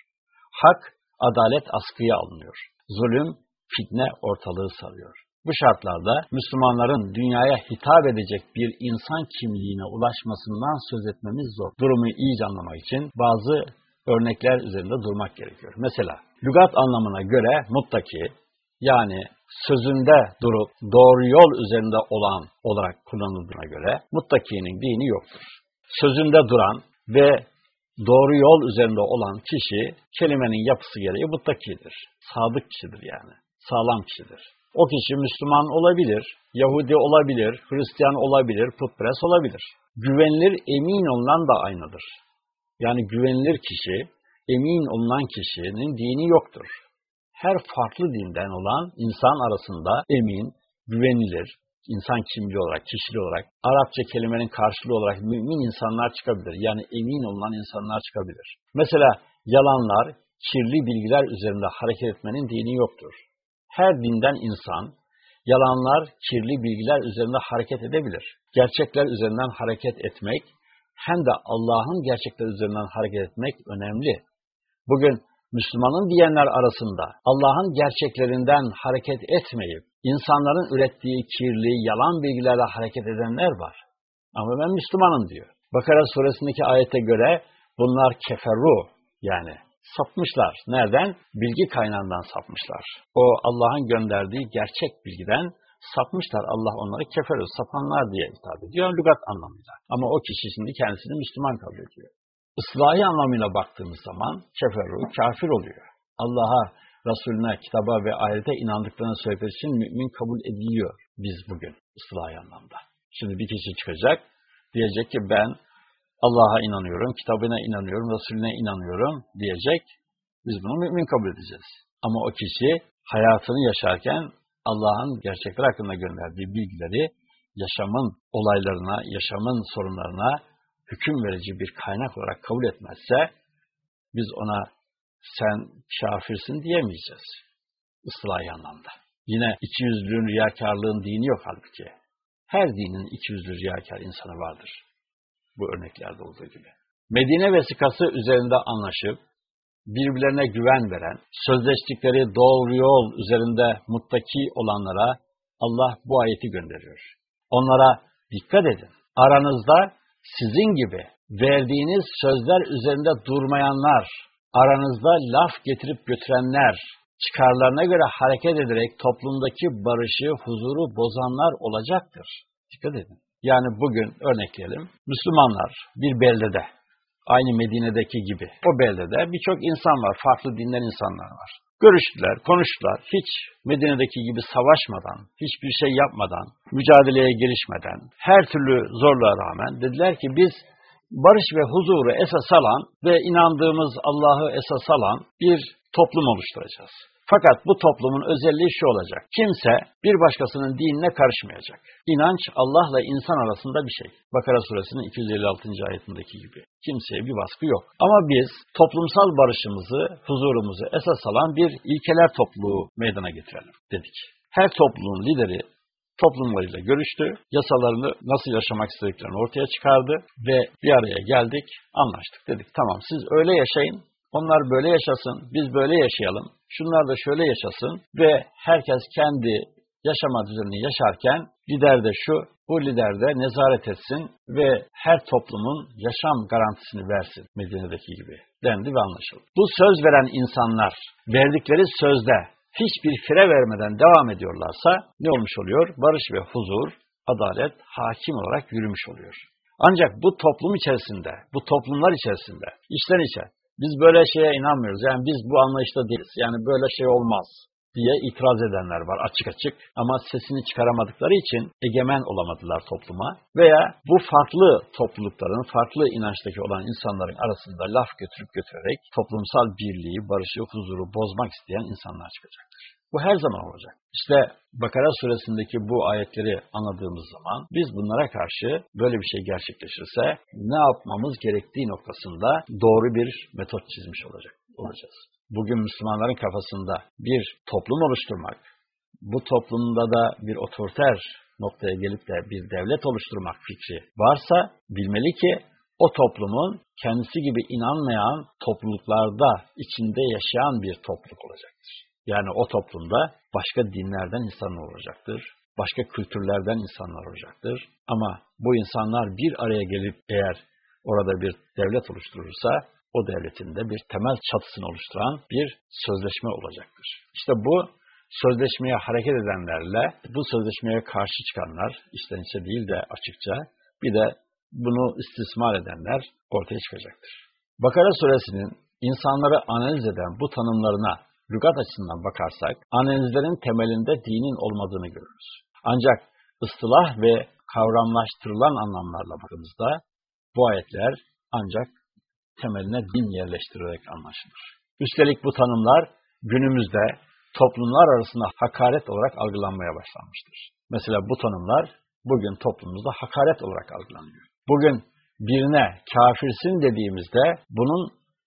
Hak, adalet askıya alınıyor. Zulüm, fitne ortalığı sarıyor. Bu şartlarda Müslümanların dünyaya hitap edecek bir insan kimliğine ulaşmasından söz etmemiz zor. Durumu iyice anlamak için bazı örnekler üzerinde durmak gerekiyor. Mesela lügat anlamına göre muttaki yani sözünde durup doğru yol üzerinde olan olarak kullanıldığına göre muttakinin dini yoktur. Sözünde duran ve doğru yol üzerinde olan kişi kelimenin yapısı gereği muttakidir. Sadık kişidir yani. Sağlam kişidir. O kişi Müslüman olabilir, Yahudi olabilir, Hristiyan olabilir, putperest olabilir. Güvenilir, emin olunan da aynıdır. Yani güvenilir kişi, emin olunan kişinin dini yoktur. Her farklı dinden olan insan arasında emin, güvenilir, insan kimliği olarak, kişiliği olarak, Arapça kelimenin karşılığı olarak mümin insanlar çıkabilir. Yani emin olunan insanlar çıkabilir. Mesela yalanlar, kirli bilgiler üzerinde hareket etmenin dini yoktur her dinden insan yalanlar, kirli bilgiler üzerinde hareket edebilir. Gerçekler üzerinden hareket etmek hem de Allah'ın gerçekler üzerinden hareket etmek önemli. Bugün Müslümanın diyenler arasında Allah'ın gerçeklerinden hareket etmeyip insanların ürettiği kirli, yalan bilgilerle hareket edenler var. Ama ben Müslümanım diyor. Bakara suresindeki ayete göre bunlar keferru yani sapmışlar. Nereden? Bilgi kaynağından sapmışlar. O Allah'ın gönderdiği gerçek bilgiden sapmışlar. Allah onları kefer sapanlar diye hitap ediyor lügat anlamıyla. Ama o kişi şimdi kendisini Müslüman kabul ediyor. Islahi anlamıyla baktığımız zaman keferu, kafir oluyor. Allah'a, Resulüne, kitaba ve ahirete inandıklarını söylemek için mümin kabul ediliyor biz bugün ıslahi anlamda. Şimdi bir kişi çıkacak, diyecek ki ben Allah'a inanıyorum, kitabına inanıyorum, Resulüne inanıyorum diyecek. Biz bunu mümin kabul edeceğiz. Ama o kişi hayatını yaşarken Allah'ın gerçekler hakkında gönderdiği bilgileri yaşamın olaylarına, yaşamın sorunlarına hüküm verici bir kaynak olarak kabul etmezse biz ona sen kafirsin diyemeyeceğiz. Islahi anlamda. Yine ikiyüzlülüğün, riyakarlığın dini yok halbuki. Her dinin ikiyüzlü riyakar insanı vardır bu örneklerde olduğu gibi. Medine vesikası üzerinde anlaşıp, birbirlerine güven veren, sözleştikleri doğru yol üzerinde muttaki olanlara Allah bu ayeti gönderiyor. Onlara dikkat edin. Aranızda sizin gibi verdiğiniz sözler üzerinde durmayanlar, aranızda laf getirip götürenler, çıkarlarına göre hareket ederek toplumdaki barışı, huzuru bozanlar olacaktır. Dikkat edin. Yani bugün örnekleyelim, Müslümanlar bir beldede, aynı Medine'deki gibi, o beldede birçok insan var, farklı dinden insanlar var. Görüştüler, konuştular, hiç Medine'deki gibi savaşmadan, hiçbir şey yapmadan, mücadeleye girişmeden, her türlü zorluğa rağmen dediler ki biz barış ve huzuru esas alan ve inandığımız Allah'ı esas alan bir toplum oluşturacağız. Fakat bu toplumun özelliği şu olacak. Kimse bir başkasının dinine karışmayacak. İnanç Allah'la insan arasında bir şey. Bakara suresinin 256. ayetindeki gibi. Kimseye bir baskı yok. Ama biz toplumsal barışımızı, huzurumuzu esas alan bir ilkeler topluluğu meydana getirelim dedik. Her topluluğun lideri toplumlarıyla görüştü, yasalarını nasıl yaşamak istediklerini ortaya çıkardı ve bir araya geldik, anlaştık. Dedik tamam siz öyle yaşayın, onlar böyle yaşasın, biz böyle yaşayalım, şunlar da şöyle yaşasın ve herkes kendi yaşama düzenini yaşarken lider de şu, bu lider de nezaret etsin ve her toplumun yaşam garantisini versin Medine'deki gibi dendi ve anlaşıldı. Bu söz veren insanlar verdikleri sözde hiçbir fire vermeden devam ediyorlarsa ne olmuş oluyor? Barış ve huzur, adalet hakim olarak yürümüş oluyor. Ancak bu toplum içerisinde, bu toplumlar içerisinde, içten içe biz böyle şeye inanmıyoruz. Yani biz bu anlayışta değiliz. Yani böyle şey olmaz diye itiraz edenler var açık açık ama sesini çıkaramadıkları için egemen olamadılar topluma veya bu farklı toplulukların, farklı inançtaki olan insanların arasında laf götürüp götürerek toplumsal birliği, barışı, huzuru bozmak isteyen insanlar çıkacaktır. Bu her zaman olacak. İşte Bakara suresindeki bu ayetleri anladığımız zaman biz bunlara karşı böyle bir şey gerçekleşirse ne yapmamız gerektiği noktasında doğru bir metot çizmiş olacak olacağız. Bugün Müslümanların kafasında bir toplum oluşturmak, bu toplumda da bir otoriter noktaya gelip de bir devlet oluşturmak fikri varsa bilmeli ki o toplumun kendisi gibi inanmayan topluluklarda içinde yaşayan bir topluluk olacaktır. Yani o toplumda başka dinlerden insanlar olacaktır, başka kültürlerden insanlar olacaktır. Ama bu insanlar bir araya gelip eğer orada bir devlet oluşturursa o devletin de bir temel çatısını oluşturan bir sözleşme olacaktır. İşte bu sözleşmeye hareket edenlerle bu sözleşmeye karşı çıkanlar, içten içe değil de açıkça, bir de bunu istismar edenler ortaya çıkacaktır. Bakara suresinin insanları analiz eden bu tanımlarına lügat açısından bakarsak, analizlerin temelinde dinin olmadığını görürüz. Ancak ıstılah ve kavramlaştırılan anlamlarla baktığımızda bu ayetler ancak temeline din yerleştirerek anlaşılır. Üstelik bu tanımlar günümüzde toplumlar arasında hakaret olarak algılanmaya başlanmıştır. Mesela bu tanımlar bugün toplumumuzda hakaret olarak algılanıyor. Bugün birine kafirsin dediğimizde bunun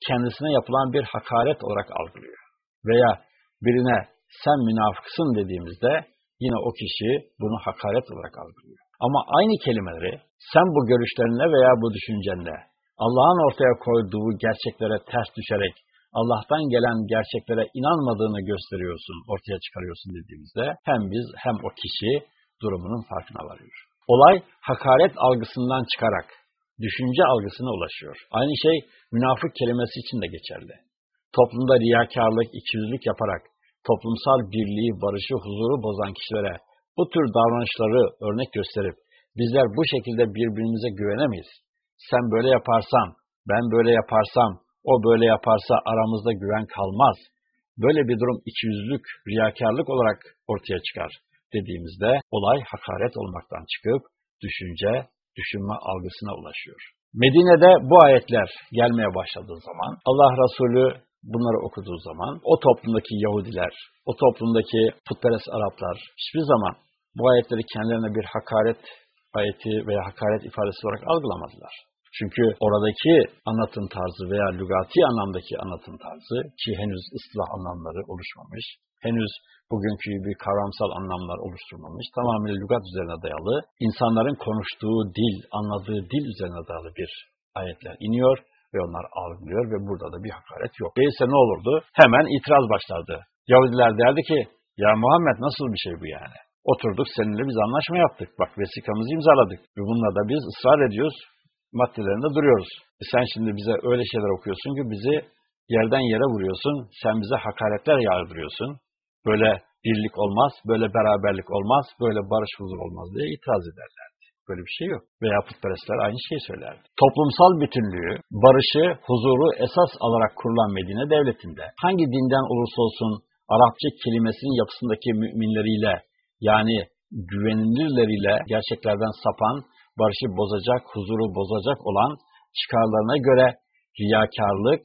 kendisine yapılan bir hakaret olarak algılıyor. Veya birine sen münafıksın dediğimizde yine o kişi bunu hakaret olarak algılıyor. Ama aynı kelimeleri sen bu görüşlerinle veya bu düşüncenle Allah'ın ortaya koyduğu gerçeklere ters düşerek Allah'tan gelen gerçeklere inanmadığını gösteriyorsun, ortaya çıkarıyorsun dediğimizde hem biz hem o kişi durumunun farkına varıyor. Olay hakaret algısından çıkarak düşünce algısına ulaşıyor. Aynı şey münafık kelimesi için de geçerli. Toplumda riyakarlık, ikiyüzlülük yaparak toplumsal birliği, barışı, huzuru bozan kişilere bu tür davranışları örnek gösterip bizler bu şekilde birbirimize güvenemeyiz sen böyle yaparsan, ben böyle yaparsam, o böyle yaparsa aramızda güven kalmaz. Böyle bir durum ikiyüzlülük, riyakarlık olarak ortaya çıkar dediğimizde olay hakaret olmaktan çıkıp düşünce, düşünme algısına ulaşıyor. Medine'de bu ayetler gelmeye başladığı zaman Allah Resulü bunları okuduğu zaman o toplumdaki Yahudiler, o toplumdaki putperest Araplar hiçbir zaman bu ayetleri kendilerine bir hakaret ayeti veya hakaret ifadesi olarak algılamadılar. Çünkü oradaki anlatım tarzı veya lügati anlamdaki anlatım tarzı ki henüz ıslah anlamları oluşmamış, henüz bugünkü gibi kavramsal anlamlar oluşturmamış, tamamen lügat üzerine dayalı, insanların konuştuğu dil, anladığı dil üzerine dayalı bir ayetler iniyor. Ve onlar algılıyor ve burada da bir hakaret yok. Değilse ne olurdu? Hemen itiraz başlardı. Yahudiler derdi ki, ya Muhammed nasıl bir şey bu yani? Oturduk seninle biz anlaşma yaptık. Bak vesikamızı imzaladık. Ve bununla da biz ısrar ediyoruz. Maddelerinde duruyoruz. E sen şimdi bize öyle şeyler okuyorsun ki bizi yerden yere vuruyorsun. Sen bize hakaretler yağdırıyorsun. Böyle birlik olmaz, böyle beraberlik olmaz, böyle barış huzur olmaz diye itiraz ederlerdi. Böyle bir şey yok. Veya putperestler aynı şeyi söylerdi. Toplumsal bütünlüğü, barışı, huzuru esas alarak kurulan Medine devletinde hangi dinden olursa olsun Arapça kelimesinin yapısındaki müminleriyle yani güvenilirleriyle gerçeklerden sapan, barışı bozacak, huzuru bozacak olan çıkarlarına göre riyakarlık,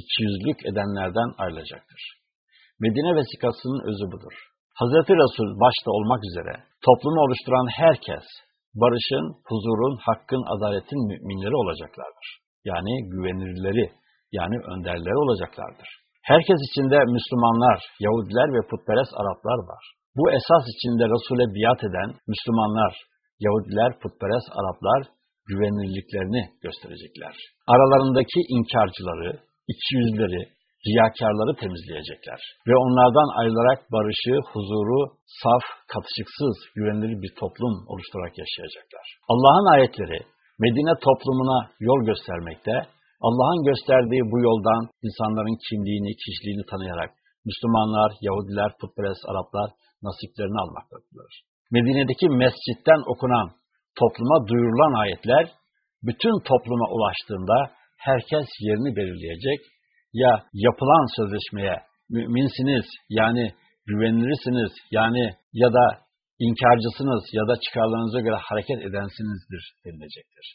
ikiyüzlük edenlerden ayrılacaktır. Medine vesikasının özü budur. Hz. Resul başta olmak üzere toplumu oluşturan herkes barışın, huzurun, hakkın, adaletin müminleri olacaklardır. Yani güvenirleri, yani önderleri olacaklardır. Herkes içinde Müslümanlar, Yahudiler ve putperest Araplar var. Bu esas içinde Resul'e biat eden Müslümanlar, Yahudiler, putperest Araplar güvenirliklerini gösterecekler. Aralarındaki inkarcıları, ikiyüzleri, riyakarları temizleyecekler. Ve onlardan ayrılarak barışı, huzuru, saf, katışıksız, güvenilir bir toplum oluşturarak yaşayacaklar. Allah'ın ayetleri Medine toplumuna yol göstermekte, Allah'ın gösterdiği bu yoldan insanların kimliğini, kişiliğini tanıyarak Müslümanlar, Yahudiler, putperest Araplar nasiplerini almaktadırlar. Medine'deki mescitten okunan, topluma duyurulan ayetler bütün topluma ulaştığında herkes yerini belirleyecek ya yapılan sözleşmeye müminsiniz yani güvenilirsiniz yani ya da inkarcısınız ya da çıkarlarınıza göre hareket edensinizdir denilecektir.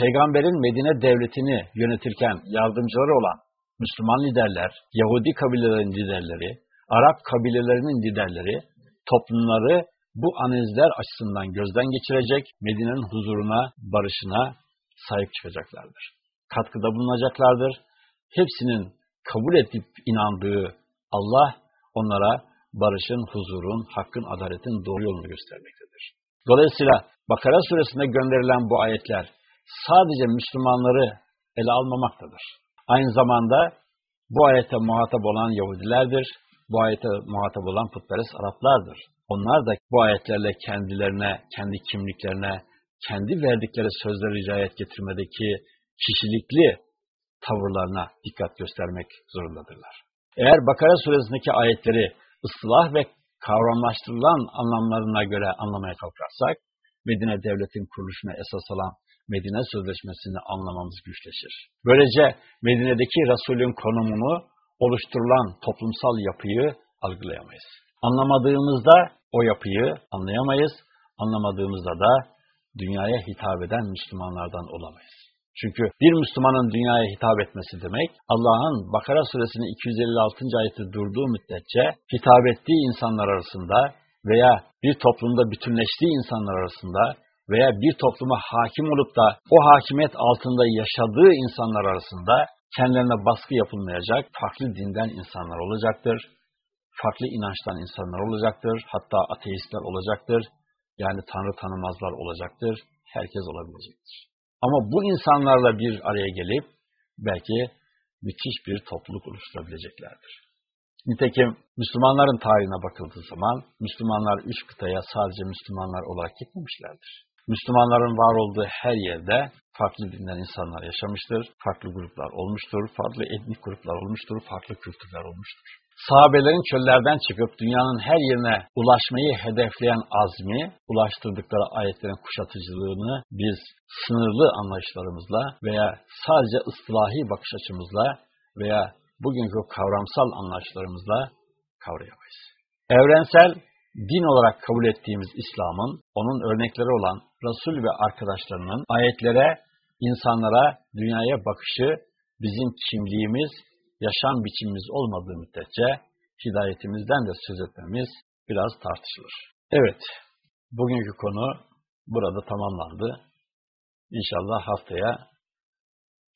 Peygamberin Medine devletini yönetirken yardımcıları olan Müslüman liderler, Yahudi kabilelerin liderleri, Arap kabilelerinin liderleri toplumları bu analizler açısından gözden geçirecek, Medine'nin huzuruna, barışına sahip çıkacaklardır. Katkıda bulunacaklardır. Hepsinin kabul edip inandığı Allah onlara barışın, huzurun, hakkın, adaletin doğru yolunu göstermektedir. Dolayısıyla Bakara suresinde gönderilen bu ayetler sadece Müslümanları ele almamaktadır. Aynı zamanda bu ayete muhatap olan Yahudilerdir, bu ayete muhatap olan putperest Araplardır. Onlar da bu ayetlerle kendilerine, kendi kimliklerine, kendi verdikleri sözleri ricayet getirmedeki kişilikli tavırlarına dikkat göstermek zorundadırlar. Eğer Bakara suresindeki ayetleri ıslah ve kavramlaştırılan anlamlarına göre anlamaya kalkarsak, Medine devletin kuruluşuna esas alan Medine Sözleşmesi'ni anlamamız güçleşir. Böylece Medine'deki Resulün konumunu oluşturulan toplumsal yapıyı algılayamayız. Anlamadığımızda o yapıyı anlayamayız, anlamadığımızda da dünyaya hitap eden Müslümanlardan olamayız. Çünkü bir Müslümanın dünyaya hitap etmesi demek, Allah'ın Bakara suresinin 256. ayeti durduğu müddetçe hitap ettiği insanlar arasında veya bir toplumda bütünleştiği insanlar arasında veya bir topluma hakim olup da o hakimiyet altında yaşadığı insanlar arasında kendilerine baskı yapılmayacak farklı dinden insanlar olacaktır. Farklı inançtan insanlar olacaktır. Hatta ateistler olacaktır. Yani Tanrı tanımazlar olacaktır. Herkes olabilecektir. Ama bu insanlarla bir araya gelip belki müthiş bir topluluk oluşturabileceklerdir. Nitekim Müslümanların tarihine bakıldığı zaman Müslümanlar üç kıtaya sadece Müslümanlar olarak gitmemişlerdir. Müslümanların var olduğu her yerde farklı dinden insanlar yaşamıştır, farklı gruplar olmuştur, farklı etnik gruplar olmuştur, farklı kültürler olmuştur. Sahabelerin çöllerden çıkıp dünyanın her yerine ulaşmayı hedefleyen azmi, ulaştırdıkları ayetlerin kuşatıcılığını biz sınırlı anlayışlarımızla veya sadece ıslahi bakış açımızla veya bugünkü kavramsal anlayışlarımızla kavrayamayız. Evrensel din olarak kabul ettiğimiz İslam'ın, onun örnekleri olan Resul ve arkadaşlarının ayetlere, insanlara, dünyaya bakışı bizim kimliğimiz, yaşam biçimimiz olmadığı müddetçe hidayetimizden de söz etmemiz biraz tartışılır. Evet, bugünkü konu burada tamamlandı. İnşallah haftaya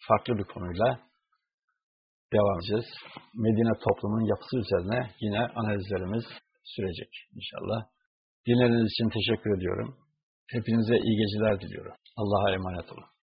farklı bir konuyla devam edeceğiz. Medine toplumunun yapısı üzerine yine analizlerimiz sürecek inşallah. Dinlediğiniz için teşekkür ediyorum. Hepinize iyi geceler diliyorum. Allah'a emanet olun.